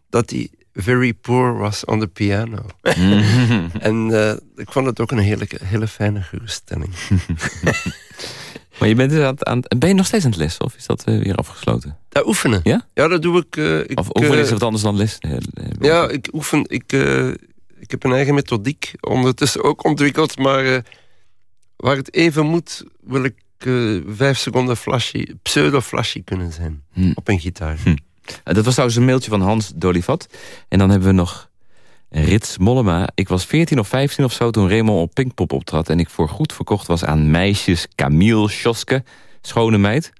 dat hij very poor was on the piano. Mhm. En eh, ik vond het ook een hele, hele fijne geruststelling. Maar je bent dus aan, aan Ben je nog steeds aan het lessen? Of is dat eh, weer afgesloten? Dat oefenen. Ja? Ja, dat doe ik. eh, ik Of oefenen is wat anders dan les? Ja, ik oefen. Ik, ik heb een eigen methodiek ondertussen ook ontwikkeld, maar waar het even moet, wil ik vijf seconden flashy, pseudo-flashy kunnen zijn Hm. op een gitaar. Uh, Dat was trouwens een mailtje van Hans Dolivat. En dan hebben we nog Rits Mollema. Ik was 14 of 15 of zo toen Raymond op Pinkpop optrad... en ik voor goed verkocht was aan meisjes Camille Schoske, schone meid.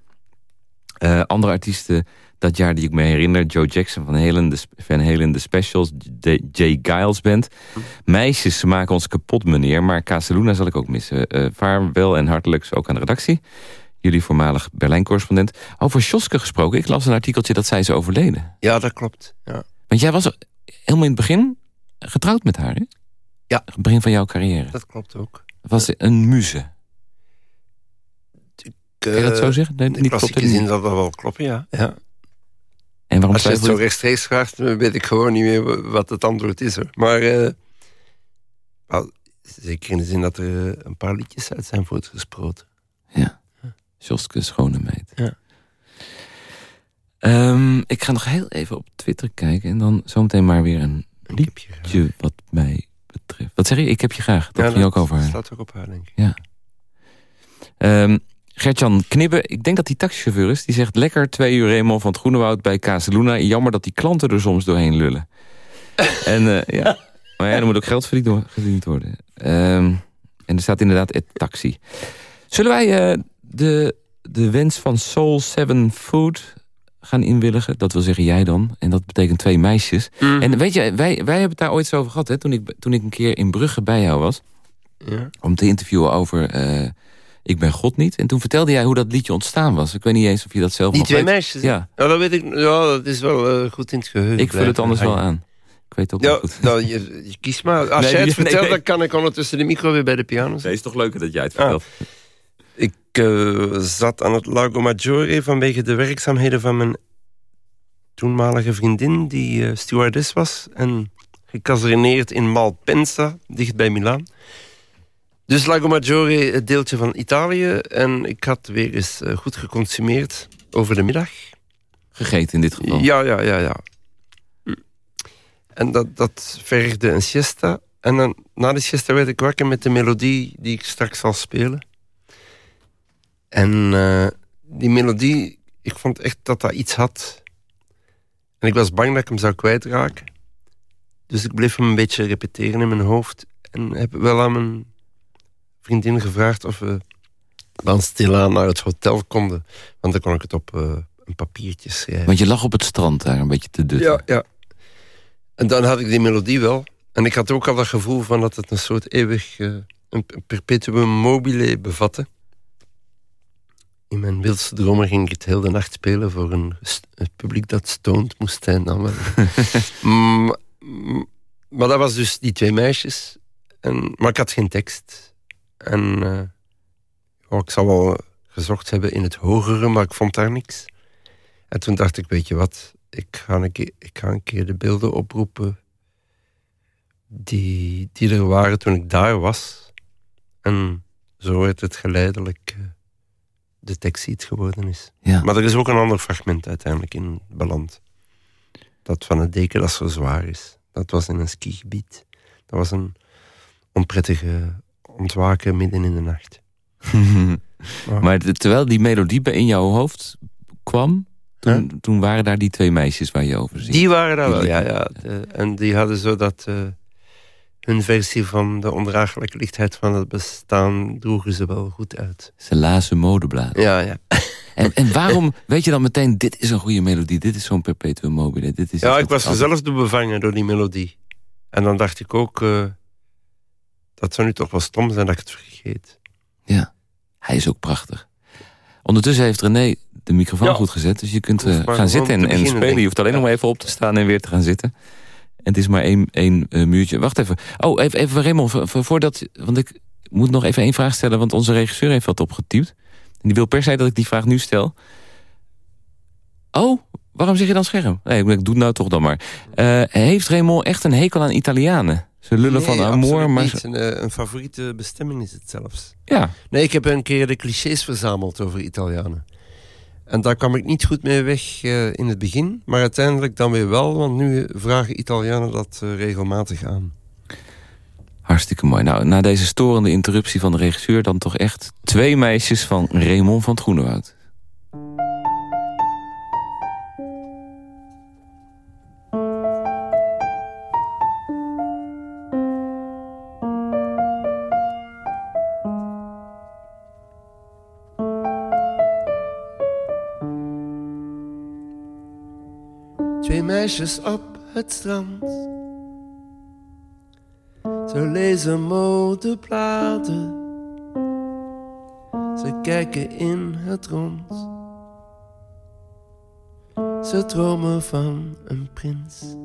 Eh, andere artiesten dat jaar die ik me herinner... Joe Jackson van Halen, de, van Halen, de Specials, J- Jay Giles Band. Meisjes, maken ons kapot, meneer. Maar Casaluna zal ik ook missen. Eh vaarwel en hartelijks ook aan de redactie. Jullie voormalig Berlijn-correspondent. Over Schoske gesproken, ik las een artikeltje dat zij is overleden. Ja, dat klopt. Ja. Want jij was helemaal in het begin getrouwd met haar, hè? Ja. Het begin van jouw carrière. Dat klopt ook. Was ze een muze. Kan je dat Eh, zo zeggen? Nee, niet klopt zin niet. zal dat wel kloppen, ja. ja. En waarom Als je het zo rechtstreeks vraagt, weet ik gewoon niet meer wat het antwoord is. Hoor. Maar eh, wel, zeker in de zin dat er eh, een paar liedjes uit zijn voortgesproten. Joske, schone meid. Ja. Ehm, ik ga nog heel even op Twitter kijken... en dan zometeen maar weer een liedje wat mij betreft. Wat zeg je? Ik heb je graag. Dat Ja, ging ook over haar. staat ook op haar, denk ik. Ehm Gertjan Knibbe, ik denk dat die taxichauffeur is. Die zegt lekker twee uur Raymond van het Groenewoud bij Casaluna. Jammer dat die klanten er soms doorheen lullen. en eh, ja. Maar ja, er moet ook geld verdiend worden. Ehm, en er staat inderdaad het taxi. Zullen wij eh, de, de wens van Soul 7 Food gaan inwilligen? Dat wil zeggen jij dan. En dat betekent twee meisjes. Mhm. En weet je, wij, wij hebben het daar ooit zo over gehad. Hè, toen, ik, toen ik een keer in Brugge bij jou was Ja. om te interviewen over eh, Ik ben God niet. En toen vertelde jij hoe dat liedje ontstaan was. Ik weet niet eens of je dat zelf Die nog twee weet. meisjes? Ja. ja, dat weet ik. Ja, dat is wel eh, goed in het geheugen. Ik vul het anders wel aan. Ik weet ook Ja, niet goed. nou, je, je kiest maar. Als Nee, jij het nee, vertelt, nee. dan kan ik ondertussen de micro weer bij de piano zetten. Nee, is toch leuker dat jij het Ah. vertelt. Eh, zat aan het Lago Maggiore vanwege de werkzaamheden van mijn toenmalige vriendin, die eh, stewardess was. En gecaserineerd in Malpensa, dicht bij Milaan. Dus Lago Maggiore, het deeltje van Italië. En ik had weer eens eh, goed geconsumeerd over de middag. Gegeten in dit geval. Ja, ja, ja, ja. En dat, dat vergde een siesta. En dan, na de siesta werd ik wakker met de melodie die ik straks zal spelen. En eh, die melodie, ik vond echt dat dat iets had. En ik was bang dat ik hem zou kwijtraken. Dus ik bleef hem een beetje repeteren in mijn hoofd. En heb wel aan mijn vriendin gevraagd of we dan stilaan naar het hotel konden. Want dan kon ik het op eh, een papiertje schrijven. Want je lag op het strand daar een beetje te dutten. Ja, ja. En dan had ik die melodie wel. En ik had ook al dat gevoel van dat het een soort eeuwig... eh, een perpetuum mobile bevatte. In mijn wildste dromen ging ik het heel de nacht spelen... voor een, een publiek dat stoned moest zijn dan wel. Mm, mm, maar dat was dus die twee meisjes. En, maar ik had geen tekst. En eh, oh, ik zou wel gezocht hebben in het hogere, maar ik vond daar niks. En toen dacht ik, weet je wat, ik ga een keer, ik ga een keer de beelden oproepen die, die er waren toen ik daar was. En zo werd het geleidelijk eh, de tekst die het geworden is. Ja. Maar er is ook een ander fragment uiteindelijk in beland. Dat van het deken dat zo zwaar is. Dat was in een skigebied. Dat was een onprettige ontwaken midden in de nacht. maar de- terwijl die melodie bij in jouw hoofd kwam... Toen, toen waren daar die twee meisjes waar je over zingt. Die waren daar wel, ja. ja. De- en die hadden zo dat... eh, hun versie van de ondraaglijke lichtheid van het bestaan droegen ze wel goed uit. Ze lazen modebladen. Ja, ja. En, en waarom weet je dan meteen... dit is een goede melodie, dit is zo'n perpetuum mobile. Dit is Ja, ik was altijd- zelf door bevangen door die melodie. En dan dacht ik ook... eh, dat zou nu toch wel stom zijn dat ik het vergeet. Ja, hij is ook prachtig. Ondertussen heeft René de microfoon Ja. goed gezet. Dus je kunt eh, gaan zitten en, en spelen. Je hoeft alleen nog maar even op te staan en weer te gaan zitten. Het is maar één, één eh, muurtje. Wacht even. Oh, even, even Raymond, vo- vo- voordat... Want ik moet nog even één vraag stellen, want onze regisseur heeft wat opgetypt. En die wil per se dat ik die vraag nu stel. Oh, waarom zeg je dan scherm? Nee, ik doe het nou toch dan maar. Eh, heeft Raymond echt een hekel aan Italianen? Ze lullen van amor, maar... niet. Een, eh, een favoriete bestemming is het zelfs. Ja, Nee, ik heb een keer de clichés verzameld over Italianen. En daar kwam ik niet goed mee weg eh, in het begin. Maar uiteindelijk dan weer wel, want nu vragen Italianen dat eh, regelmatig aan. Hartstikke mooi. Nou, na deze storende interruptie van de regisseur... dan toch echt twee meisjes van Raymond van Groenewoud. Op het strand. Ze lezen modebladen. Ze kijken in het rond. Ze dromen van een prins.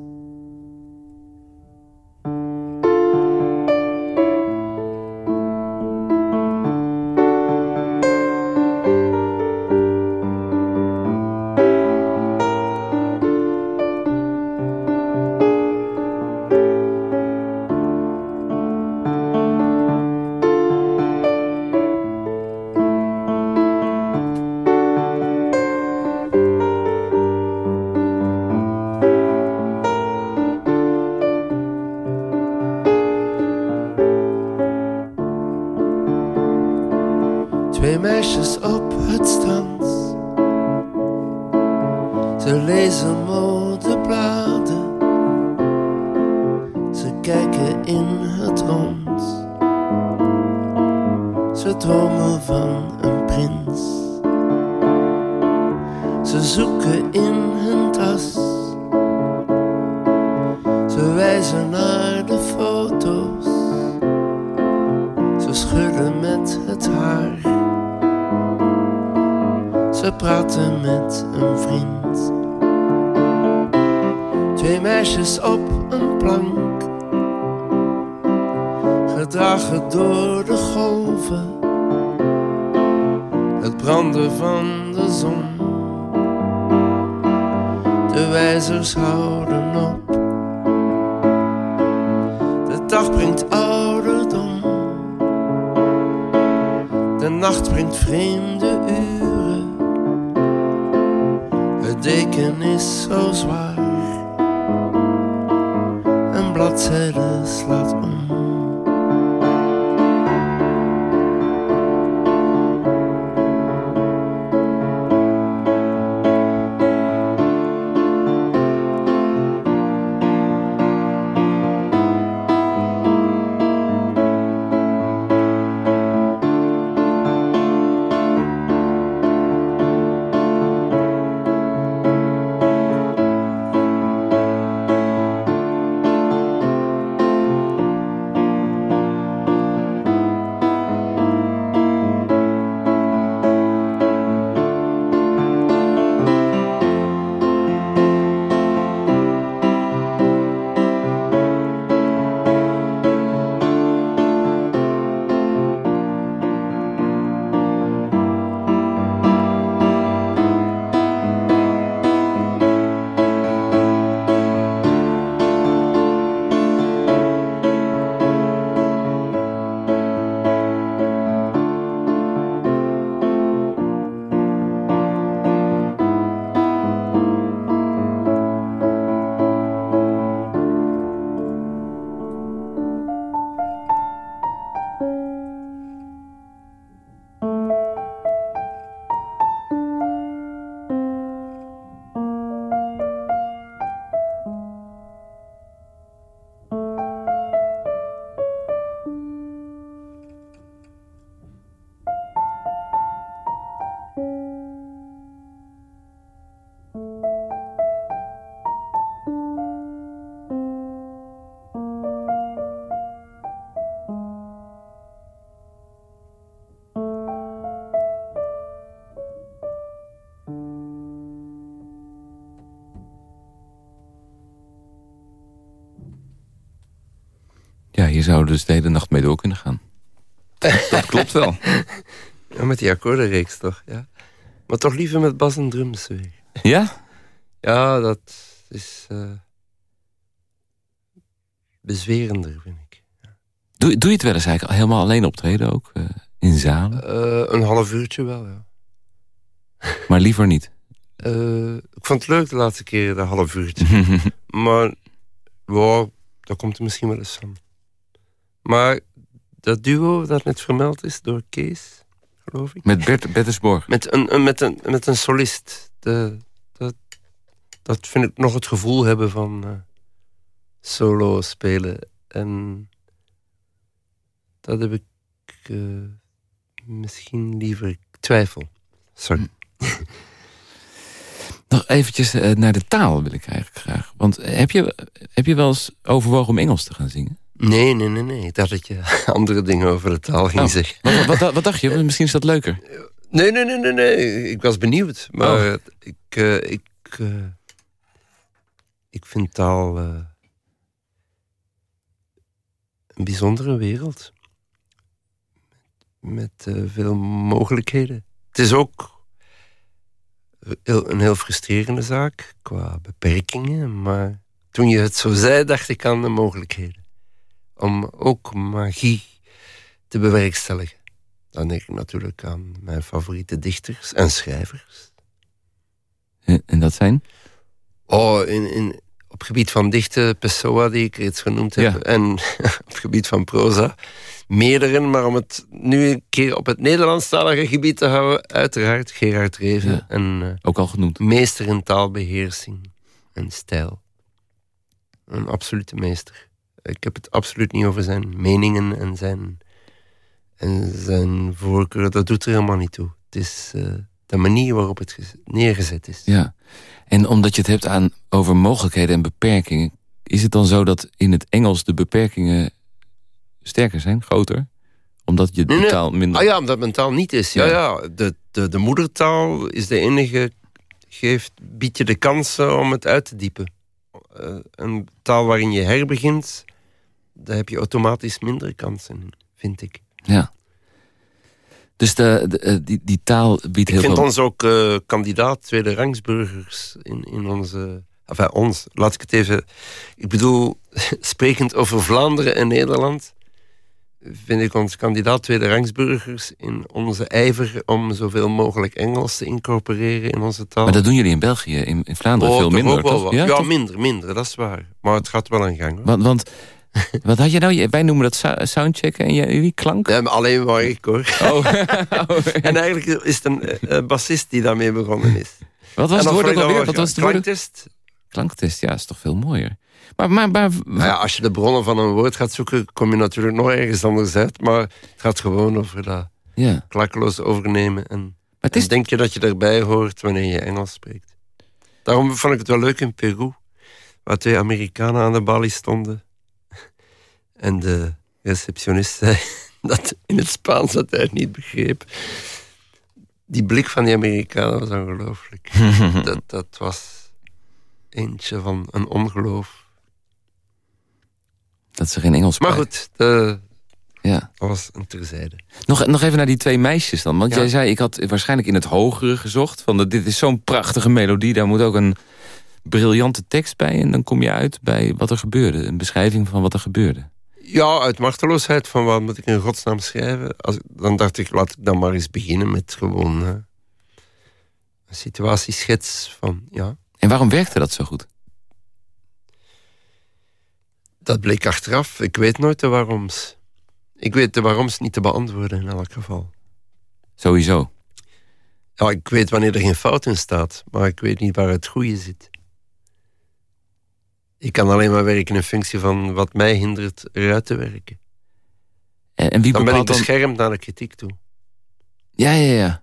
Ze wijzen naar de foto's. Ze schudden met het haar. Ze praten met een vriend. Twee meisjes op een plank, gedragen door de golven, het branden van de zon. De wijzers houden op, nacht brengt vreemde uren. Het deken is zo zwaar bladzijde je zou dus de hele nacht mee door kunnen gaan. dat klopt wel. Ja, met die akkoordenreeks toch, ja. Maar toch liever met bas en drums weer. Ja? Ja, dat is uh, bezwerender, vind ik. Doe, doe je het wel eens eigenlijk helemaal alleen optreden ook? Uh, in zalen? Uh, een half uurtje wel, ja. Maar liever niet? ik vond het leuk de laatste keer, dat half uurtje. maar, wow, dat komt er misschien wel eens van. Maar dat duo dat net vermeld is door Kees, geloof ik. Met Bert Bettersborg. Met een, met een, met een solist. De, dat, dat vind ik nog het gevoel hebben van uh, solo spelen. En dat heb ik uh, misschien liever twijfel. Sorry. Hm. Nog eventjes uh, naar de taal wil ik eigenlijk graag. Want heb je, heb je wel eens overwogen om Engels te gaan zingen? Nee, nee, nee, nee. Ik dacht dat je andere dingen over de taal ging oh. zeggen. Wat, wat, wat, dacht je? Misschien is dat leuker. Nee, nee, nee, nee. nee. Ik was benieuwd. Maar oh. ik, uh, ik, uh, ik vind taal uh, een bijzondere wereld. Met veel mogelijkheden. Het is ook een heel frustrerende zaak qua beperkingen. Maar toen je het zo zei, dacht ik aan de mogelijkheden om ook magie te bewerkstelligen. Dan denk ik natuurlijk aan mijn favoriete dichters en schrijvers. En dat zijn? Oh, in, in, op het gebied van dichten, Pessoa, die ik reeds genoemd heb. En op het gebied van proza, meerdere. Maar om het nu een keer op het Nederlandstalige gebied te houden, uiteraard Gerard Reven. En, uh, Ook al genoemd. Meester in taalbeheersing en stijl. Een absolute meester. Ik heb het absoluut niet over zijn meningen en zijn, en zijn voorkeur. Dat doet er helemaal niet toe. Het is uh, de manier waarop het neergezet is. Ja, en omdat je het hebt aan, over mogelijkheden en beperkingen... is het dan zo dat in het Engels de beperkingen sterker zijn, groter? Omdat je de taal minder... Ah ja, omdat mijn taal niet is. Ja, ja. De, de, de moedertaal is de enige... Geeft, biedt je de kansen om het uit te diepen eh, een taal waarin je herbegint, daar heb je automatisch minder kansen, vind ik. Ja. Dus de, de, eh, die, die taal biedt Ik heel vind veel... ons ook eh, kandidaat tweede rangsburgers in, in onze... Enfin, ons, laat ik het even... Ik bedoel, sprekend over Vlaanderen en Nederland... vind ik ons kandidaat tweede rangsburgers in onze ijver... om zoveel mogelijk Engels te incorporeren in onze taal. Maar dat doen jullie in België, in, in Vlaanderen Oh, veel minder. toch? Ja, minder, minder, dat is waar. Maar het gaat wel aan gang. Hoor. Want, want wat had je nou? Wij noemen dat sou- soundchecken en jullie klank? Ja, alleen maar ik hoor. Oh. En eigenlijk is het een eh, bassist die daarmee begonnen is. wat was het woord ook alweer? Wat was het? Klanktest. Klanktest, ja, is toch veel mooier. Maar, maar, maar Nou ja, als je de bronnen van een woord gaat zoeken, kom je natuurlijk nog ergens anders uit. Maar het gaat gewoon over dat ja. klakkeloos overnemen. En, Maar het is en denk je dat je erbij hoort wanneer je Engels spreekt. Daarom vond ik het wel leuk in Peru, waar twee Amerikanen aan de balie stonden. En de receptionist zei dat in het Spaans dat hij het niet begreep. Die blik van die Amerikanen was ongelooflijk. dat, dat was eentje van een ongeloof. dat ze geen Engels Maar goed, de, Ja. dat was een terzijde. Nog, nog even naar die twee meisjes dan. Want Ja. jij zei, ik had waarschijnlijk in het hogere gezocht. Van dit is zo'n prachtige melodie. Daar moet ook een briljante tekst bij. En dan kom je uit bij wat er gebeurde. Een beschrijving van wat er gebeurde. Ja, uit machteloosheid van wat moet ik in godsnaam schrijven. Als, dan dacht ik, laat ik dan maar eens beginnen met gewoon een situatieschets van, ja. En waarom werkte dat zo goed? Dat bleek achteraf. Ik weet nooit de waaroms. Ik weet de waaroms niet te beantwoorden in elk geval. Sowieso. Ja, ik weet wanneer er geen fout in staat, maar ik weet niet waar het goede zit. Ik kan alleen maar werken in functie van wat mij hindert eruit te werken. En, en wie Dan ben ik bepaalt dan... beschermd naar de kritiek toe. Ja, ja, ja.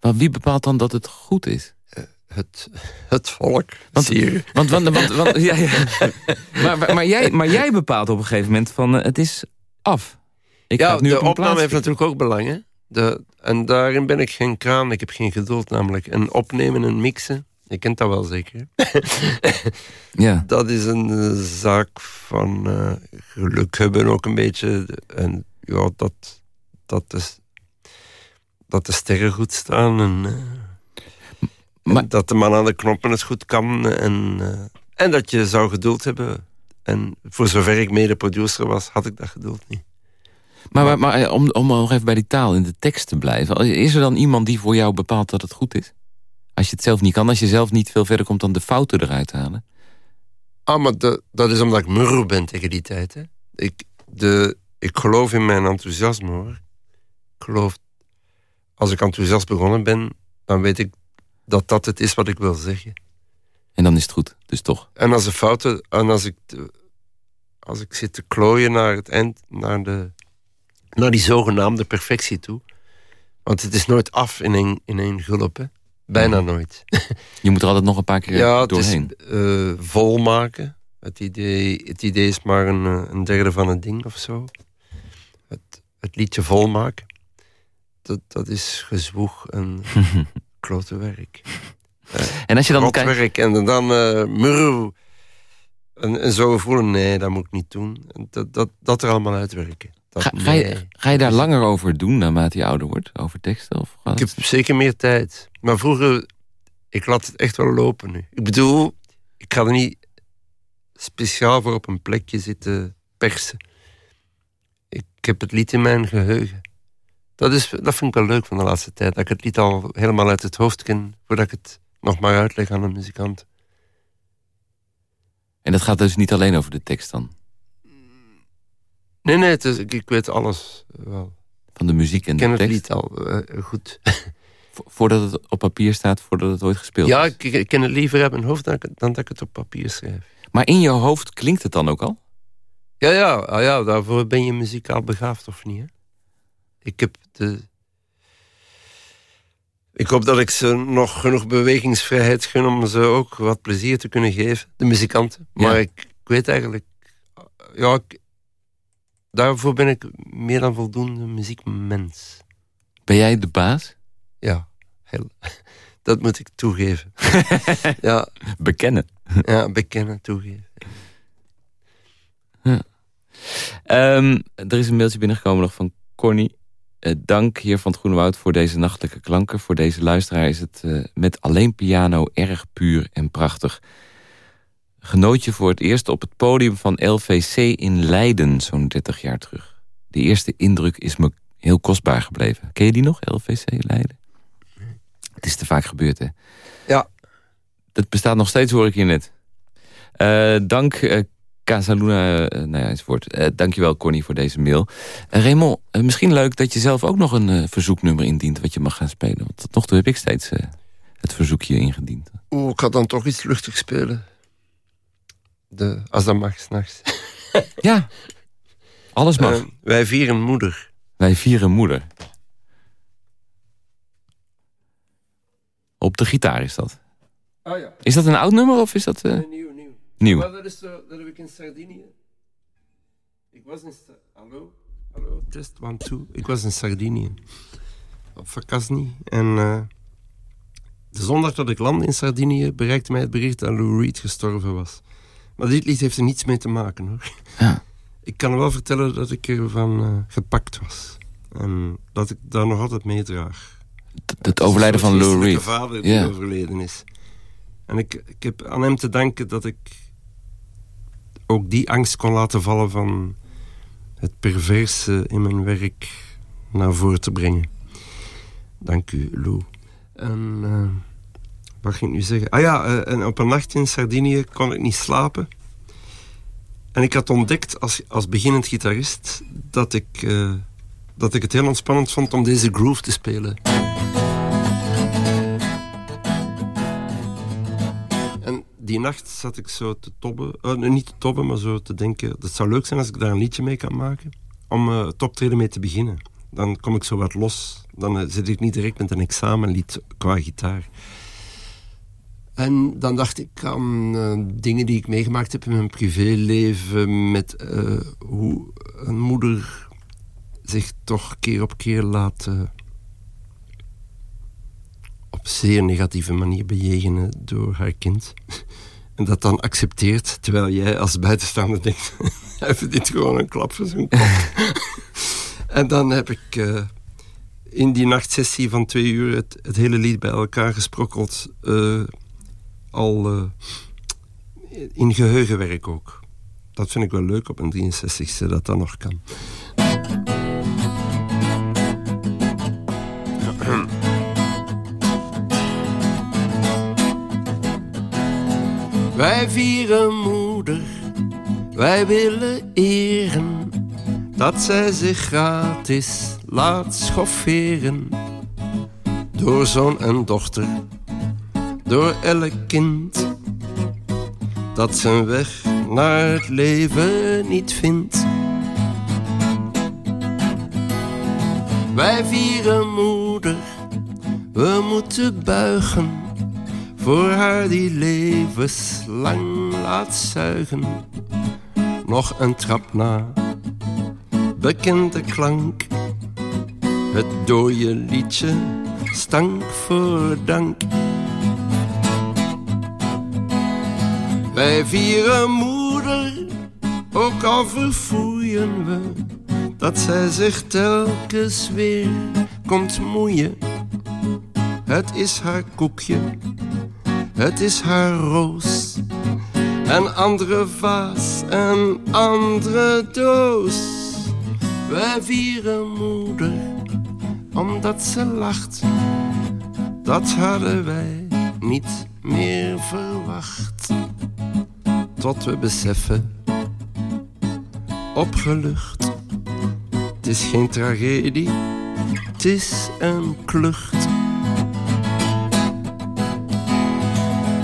Maar wie bepaalt dan dat het goed is? Het, het volk. Want- je. Want, want, want, want- ja, ja. Maar, maar, maar jij, maar jij bepaalt op een gegeven moment van eh, het is af. Ik ga ja, nu de op een opname heeft natuurlijk ook belang. Hè? De, en daarin ben ik geen kraan, ik heb geen geduld namelijk. En opnemen en mixen, je kent dat wel zeker. Ja. Dat is een eh, zaak van eh, geluk hebben ook een beetje. En ja, dat, dat, is, dat de sterren goed staan. En, eh, Maar- en dat de man aan de knoppen het goed kan. En, en dat je zou geduld hebben. En voor zover ik mede-producer was, had ik dat geduld niet. Maar, maar, maar om, om nog even bij die taal in de tekst te blijven. Is er dan iemand die voor jou bepaalt dat het goed is? Als je het zelf niet kan, als je zelf niet veel verder komt dan de fouten eruit halen. Ah, maar de- dat is omdat ik murw ben tegen die tijd. Hè. Ik, de, ik geloof in mijn enthousiasme hoor. Ik geloof, als ik enthousiast begonnen ben, dan weet ik dat dat het is wat ik wil zeggen. En dan is het goed, dus toch. En als de fouten, en als ik, als ik zit te klooien naar het eind, naar, de, naar die zogenaamde perfectie toe. Want het is nooit af in één, in één gulp, hè. Bijna nooit. Je moet er altijd nog een paar keer Ja, het doorheen. is eh, volmaken. Het idee, het idee is maar een, eh, een derde van het ding of zo. Het, het liedje volmaken. Dat, dat is gezwoeg en klote werk. En als je dan kijkt... Rotwerk en dan uh, murw. En, en zo voelen, nee, dat moet ik niet doen. En Dat, dat, dat er allemaal uitwerken. Dat, Ga, je, ga je daar langer over doen naarmate je ouder wordt? Over teksten? Of gaat Ik heb zeker meer tijd. Maar vroeger, ik laat het echt wel lopen nu. Ik bedoel, ik ga er niet speciaal voor op een plekje zitten persen. Ik heb het lied in mijn geheugen. Dat, is, dat vind ik wel leuk van de laatste tijd. Dat ik het lied al helemaal uit het hoofd ken, voordat ik het nog maar uitleg aan een muzikant. En dat gaat dus niet alleen over de tekst dan? Nee, nee, het is, ik, ik weet alles wel. Van de muziek en Ik ken de het tekst? lied al eh, goed. Vo- Voordat het op papier staat, voordat het ooit gespeeld Ja, is? ik, ik ken het liever uit mijn hoofd dan, dat ik het op papier schrijf. Maar in je hoofd klinkt het dan ook al? Ja, ja, ah, ja, daarvoor ben je muzikaal begaafd of niet? Hè? Ik heb de. Ik hoop dat ik ze nog genoeg bewegingsvrijheid gun om ze ook wat plezier te kunnen geven, de muzikanten. Maar Ja. ik, ik weet eigenlijk. Ja, ik- daarvoor ben ik meer dan voldoende muziekmens. Ben jij de baas? Ja, heel, dat moet ik toegeven. ja, Bekennen. ja, bekennen, toegeven. Ehm, er is een mailtje binnengekomen nog van Connie. Uh, dank heer van het Groene Woud voor deze nachtelijke klanken. Voor deze luisteraar is het uh, met alleen piano erg puur en prachtig. Genoot je voor het eerst op het podium van LVC in Leiden, zo'n 30 jaar terug. De eerste indruk is me heel kostbaar gebleven. Ken je die nog, LVC Leiden? Het is te vaak gebeurd, hè? Ja. Dat bestaat nog steeds, hoor ik je net. Uh, dank Casaluna, uh, nou ja, enzovoort. Uh, dankjewel Connie voor deze mail. Uh, Raymond, misschien leuk dat je zelf ook nog een verzoeknummer indient... wat je mag gaan spelen. Want tot nog toe heb ik steeds het verzoekje ingediend. Oeh, ik ga dan toch iets luchtig spelen. De, als dat mag, s'nachts. ja, alles mag. wij vieren moeder. Wij vieren moeder. Op de gitaar is dat. Ah ja. Is dat een oud nummer of is dat... Nee, nieuw, nieuw. Nieuw. Maar dat, is zo, dat heb ik in Sardinië. Ik was in... Hallo? Hallo? Test, one, two. Ik was in Sardinië. Op vakantie. En uh, de zondag dat ik landde in Sardinië... bereikte mij het bericht dat Lou Reed gestorven was. Maar dit lied heeft er niets mee te maken, hoor. Ja. Ik kan wel vertellen dat ik ervan uh, gepakt was. En dat ik daar nog altijd meedraag. Het, het overlijden van Lou Reed. vader die overleden is. En ik, ik heb aan hem te danken dat ik ook die angst kon laten vallen van het perverse in mijn werk naar voren te brengen. Dank u, Lou. En eh, wat ging ik nu zeggen? Ah ja, eh, en op een nacht in Sardinië kon ik niet slapen. En ik had ontdekt als, als beginnend gitarist dat ik, eh, dat ik het heel ontspannend vond om deze groove te spelen. En die nacht zat ik zo te tobben, eh, niet te tobben, maar zo te denken... dat zou leuk zijn als ik daar een liedje mee kan maken. Om eh, het optreden mee te beginnen. Dan kom ik zo wat los. Dan zit ik niet direct met een examenlied qua gitaar. En dan dacht ik aan eh, dingen die ik meegemaakt heb in mijn privéleven... met eh, hoe een moeder zich toch keer op keer laat... eh, op zeer negatieve manier bejegenen door haar kind. En dat dan accepteert, terwijl jij als buitenstaander denkt... even dit gewoon een klap voor zijn kop. en dan heb ik in die nachtsessie van twee uur... het, het hele lied bij elkaar gesprokkeld... al eh, in geheugenwerk ook. Dat vind ik wel leuk op een 63ste, dat dat nog kan. Wij vieren moeder, wij willen eren dat zij zich gratis laat schofferen door zoon en dochter, door elk kind dat zijn weg naar het leven niet vindt. Wij vieren moeder, we moeten buigen voor haar die levenslang laat zuigen. Nog een trap na, bekende klank. Het dode liedje stank voor dank. Wij vieren moeder, ook al verfoeien we. Dat zij zich telkens weer komt moeien. Het is haar koekje, het is haar roos. Een andere vaas, een andere doos. Wij vieren moeder, omdat ze lacht. Dat hadden wij niet meer verwacht. Tot we beseffen, opgelucht. Het is geen tragedie, het is een klucht.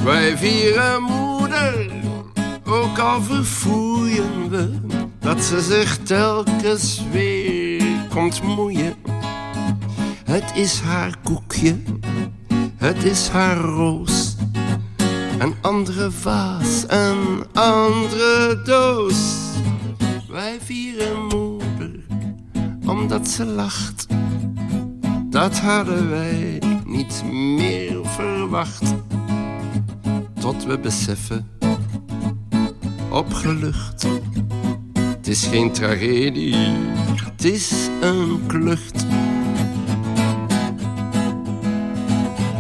Wij vieren moeder, ook al verfoeien we dat ze zich telkens weer komt moeien. Het is haar koekje, het is haar roos. Een andere vaas, een andere doos. Wij vieren moeder, omdat ze lacht. Dat hadden wij niet meer verwacht tot we beseffen opgelucht. Het is geen tragedie, het is een klucht.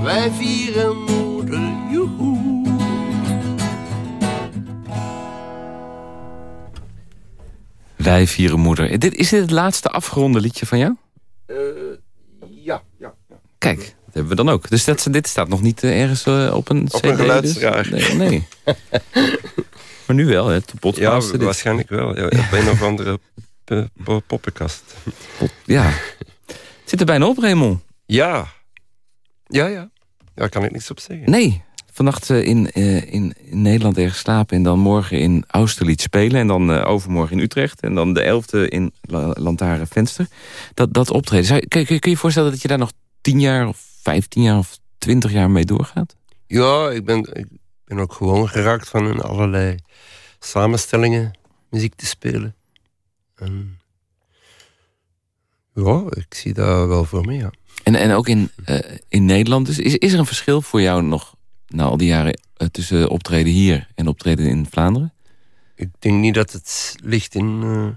Wij vieren moeder, joehoe. Wij vieren moeder. Dit, is dit het laatste afgeronde liedje van jou? Uh, ja, ja, ja. Kijk, dat hebben we dan ook. Dus dat, dit staat nog niet uh, ergens uh, op een op cd? een. Dus? Nee, nee. maar nu wel, hè? De podcast. Ja, waarschijnlijk wel. Ja, op een of andere poppenkast. Ja. Zit er bijna op, Raymond. Ja. Ja, ja. Daar kan ik niks op zeggen. Nee. Vannacht in, uh, in, in, Nederland ergens slapen... en dan morgen in Austerlitz spelen... en dan uh, overmorgen in Utrecht... en dan de elfde in La Lantaren Venster. Dat, dat optreden. Zou, kun, kun, kun, je voorstellen dat je daar nog tien jaar... of vijftien jaar of twintig jaar mee doorgaat? Ja, ik ben, ik ben ook gewoon geraakt van in allerlei samenstellingen muziek te spelen. En ja, ik zie dat wel voor me, ja. En, en ook in, uh, in Nederland, dus is, is er een verschil voor jou nog... na al die jaren uh, tussen optreden hier en optreden in Vlaanderen? Ik denk niet dat het ligt in, uh,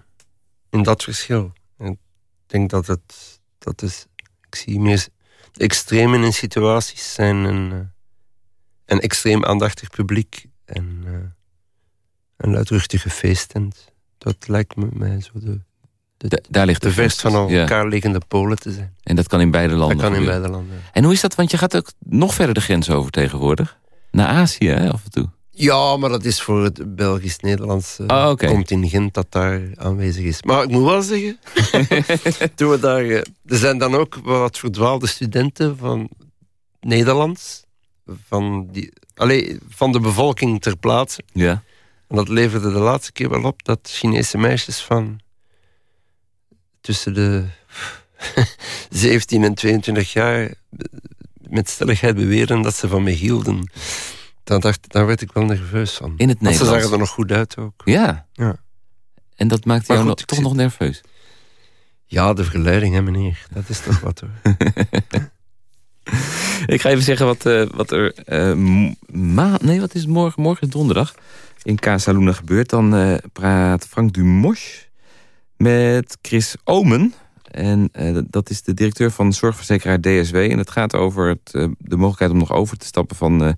in dat verschil. Ik denk dat het... Dat is, ik zie meer extremen in situaties zijn een, een extreem aandachtig publiek... en een luidruchtige feesttent. Dat lijkt me mij zo de... De, daar ligt de verst van elkaar ja. liggende polen te zijn. En dat kan in beide landen Dat kan in beide landen. En hoe is dat? Want je gaat ook nog verder de grens over tegenwoordig. Naar Azië, hè, af en toe. Ja, maar dat is voor het Belgisch-Nederlands oh, okay. contingent dat daar aanwezig is. Maar ik moet wel zeggen, toen we daar, er zijn dan ook wat verdwaalde studenten van Nederlands, van, die, allee, van de bevolking ter plaatse. Ja. En dat leverde de laatste keer wel op dat Chinese meisjes van tussen de 17 en 22 jaar met stelligheid beweren dat ze van me hielden. Dan dacht, daar werd ik wel nerveus van. In het Want Nederlands? ze zagen er nog goed uit ook. Ja. ja. En dat maakte Maar jou goed, nog, toch zit- nog nerveus? Ja, de verleiding, hè meneer. Dat is toch wat hoor. Ik ga even zeggen wat, eh, wat er eh, ma nee, wat is morgen? Morgen is donderdag. In Casa Luna gebeurt. Dan eh, praat Frank Dumosch met Chris Omen. En eh, dat is de directeur van zorgverzekeraar DSW. En het gaat over het, eh, de mogelijkheid om nog over te stappen van eh,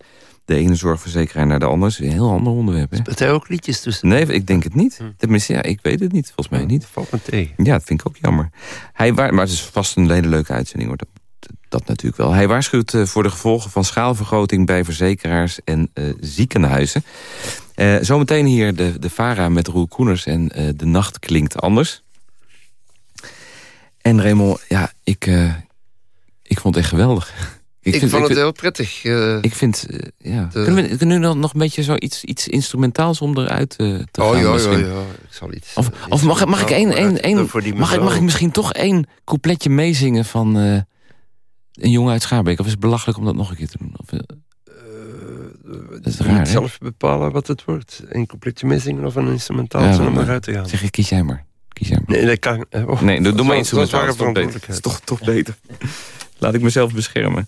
de ene zorgverzekeraar naar de andere. Dat is een heel ander onderwerp. Hè? Speelt hij ook liedjes tussen? Nee, ik denk het niet. Hm. Tenminste, ja, ik weet het niet. Volgens mij niet. Valt me tegen. Ja, dat vind ik ook jammer. Hij maar het is vast een hele leuke uitzending hoor. Dat, dat natuurlijk wel. Hij waarschuwt voor de gevolgen van schaalvergroting bij verzekeraars en ziekenhuizen. Eh, zometeen hier de, de VARA met Roel Koeners en eh, De Nacht Klinkt Anders. En Raymond, ja, ik, eh, ik vond het echt geweldig. Ik, vind- vond het vind- heel prettig. ik vind, ja. De- Kunnen we, kunnen we nog- nog een beetje zo iets, instrumentaals om eruit te oh gaan? ja, ja, ja. Ik zal iets... Of, mag, mag ik één, één, één, voor die mag, ik, mag ik misschien toch één coupletje meezingen van een jongen uit Schaarbeek? Of is het belachelijk om dat nog een keer te doen? Of, je raar, moet zelf bepalen wat het wordt. Een coupletje meezingen of een instrumentaal Ja, om eruit te gaan. zeg ik, kies jij maar. Kies jij maar. Nee, dat kan... oh, Nee, doe, doe maar instrumentaal. Dat is toch, toch beter. Laat ik mezelf beschermen.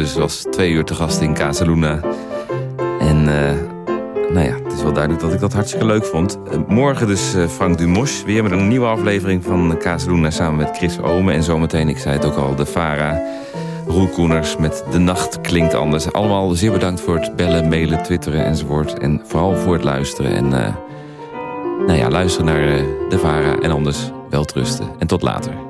Dus was twee uur te gast in Casa Luna. En eh, nou ja, het is wel duidelijk dat ik dat hartstikke leuk vond. Eh, morgen dus eh, Frank Dumosch. Weer met een nieuwe aflevering van Casa Luna samen met Chris Omen. En zometeen, ik zei het ook al, de Vara. Roel Koeners met De Nacht Klinkt Anders. Allemaal zeer bedankt voor het bellen, mailen, twitteren enzovoort. En vooral voor het luisteren. En uh, nou ja, luisteren naar de VARA en anders wel trusten. En tot later.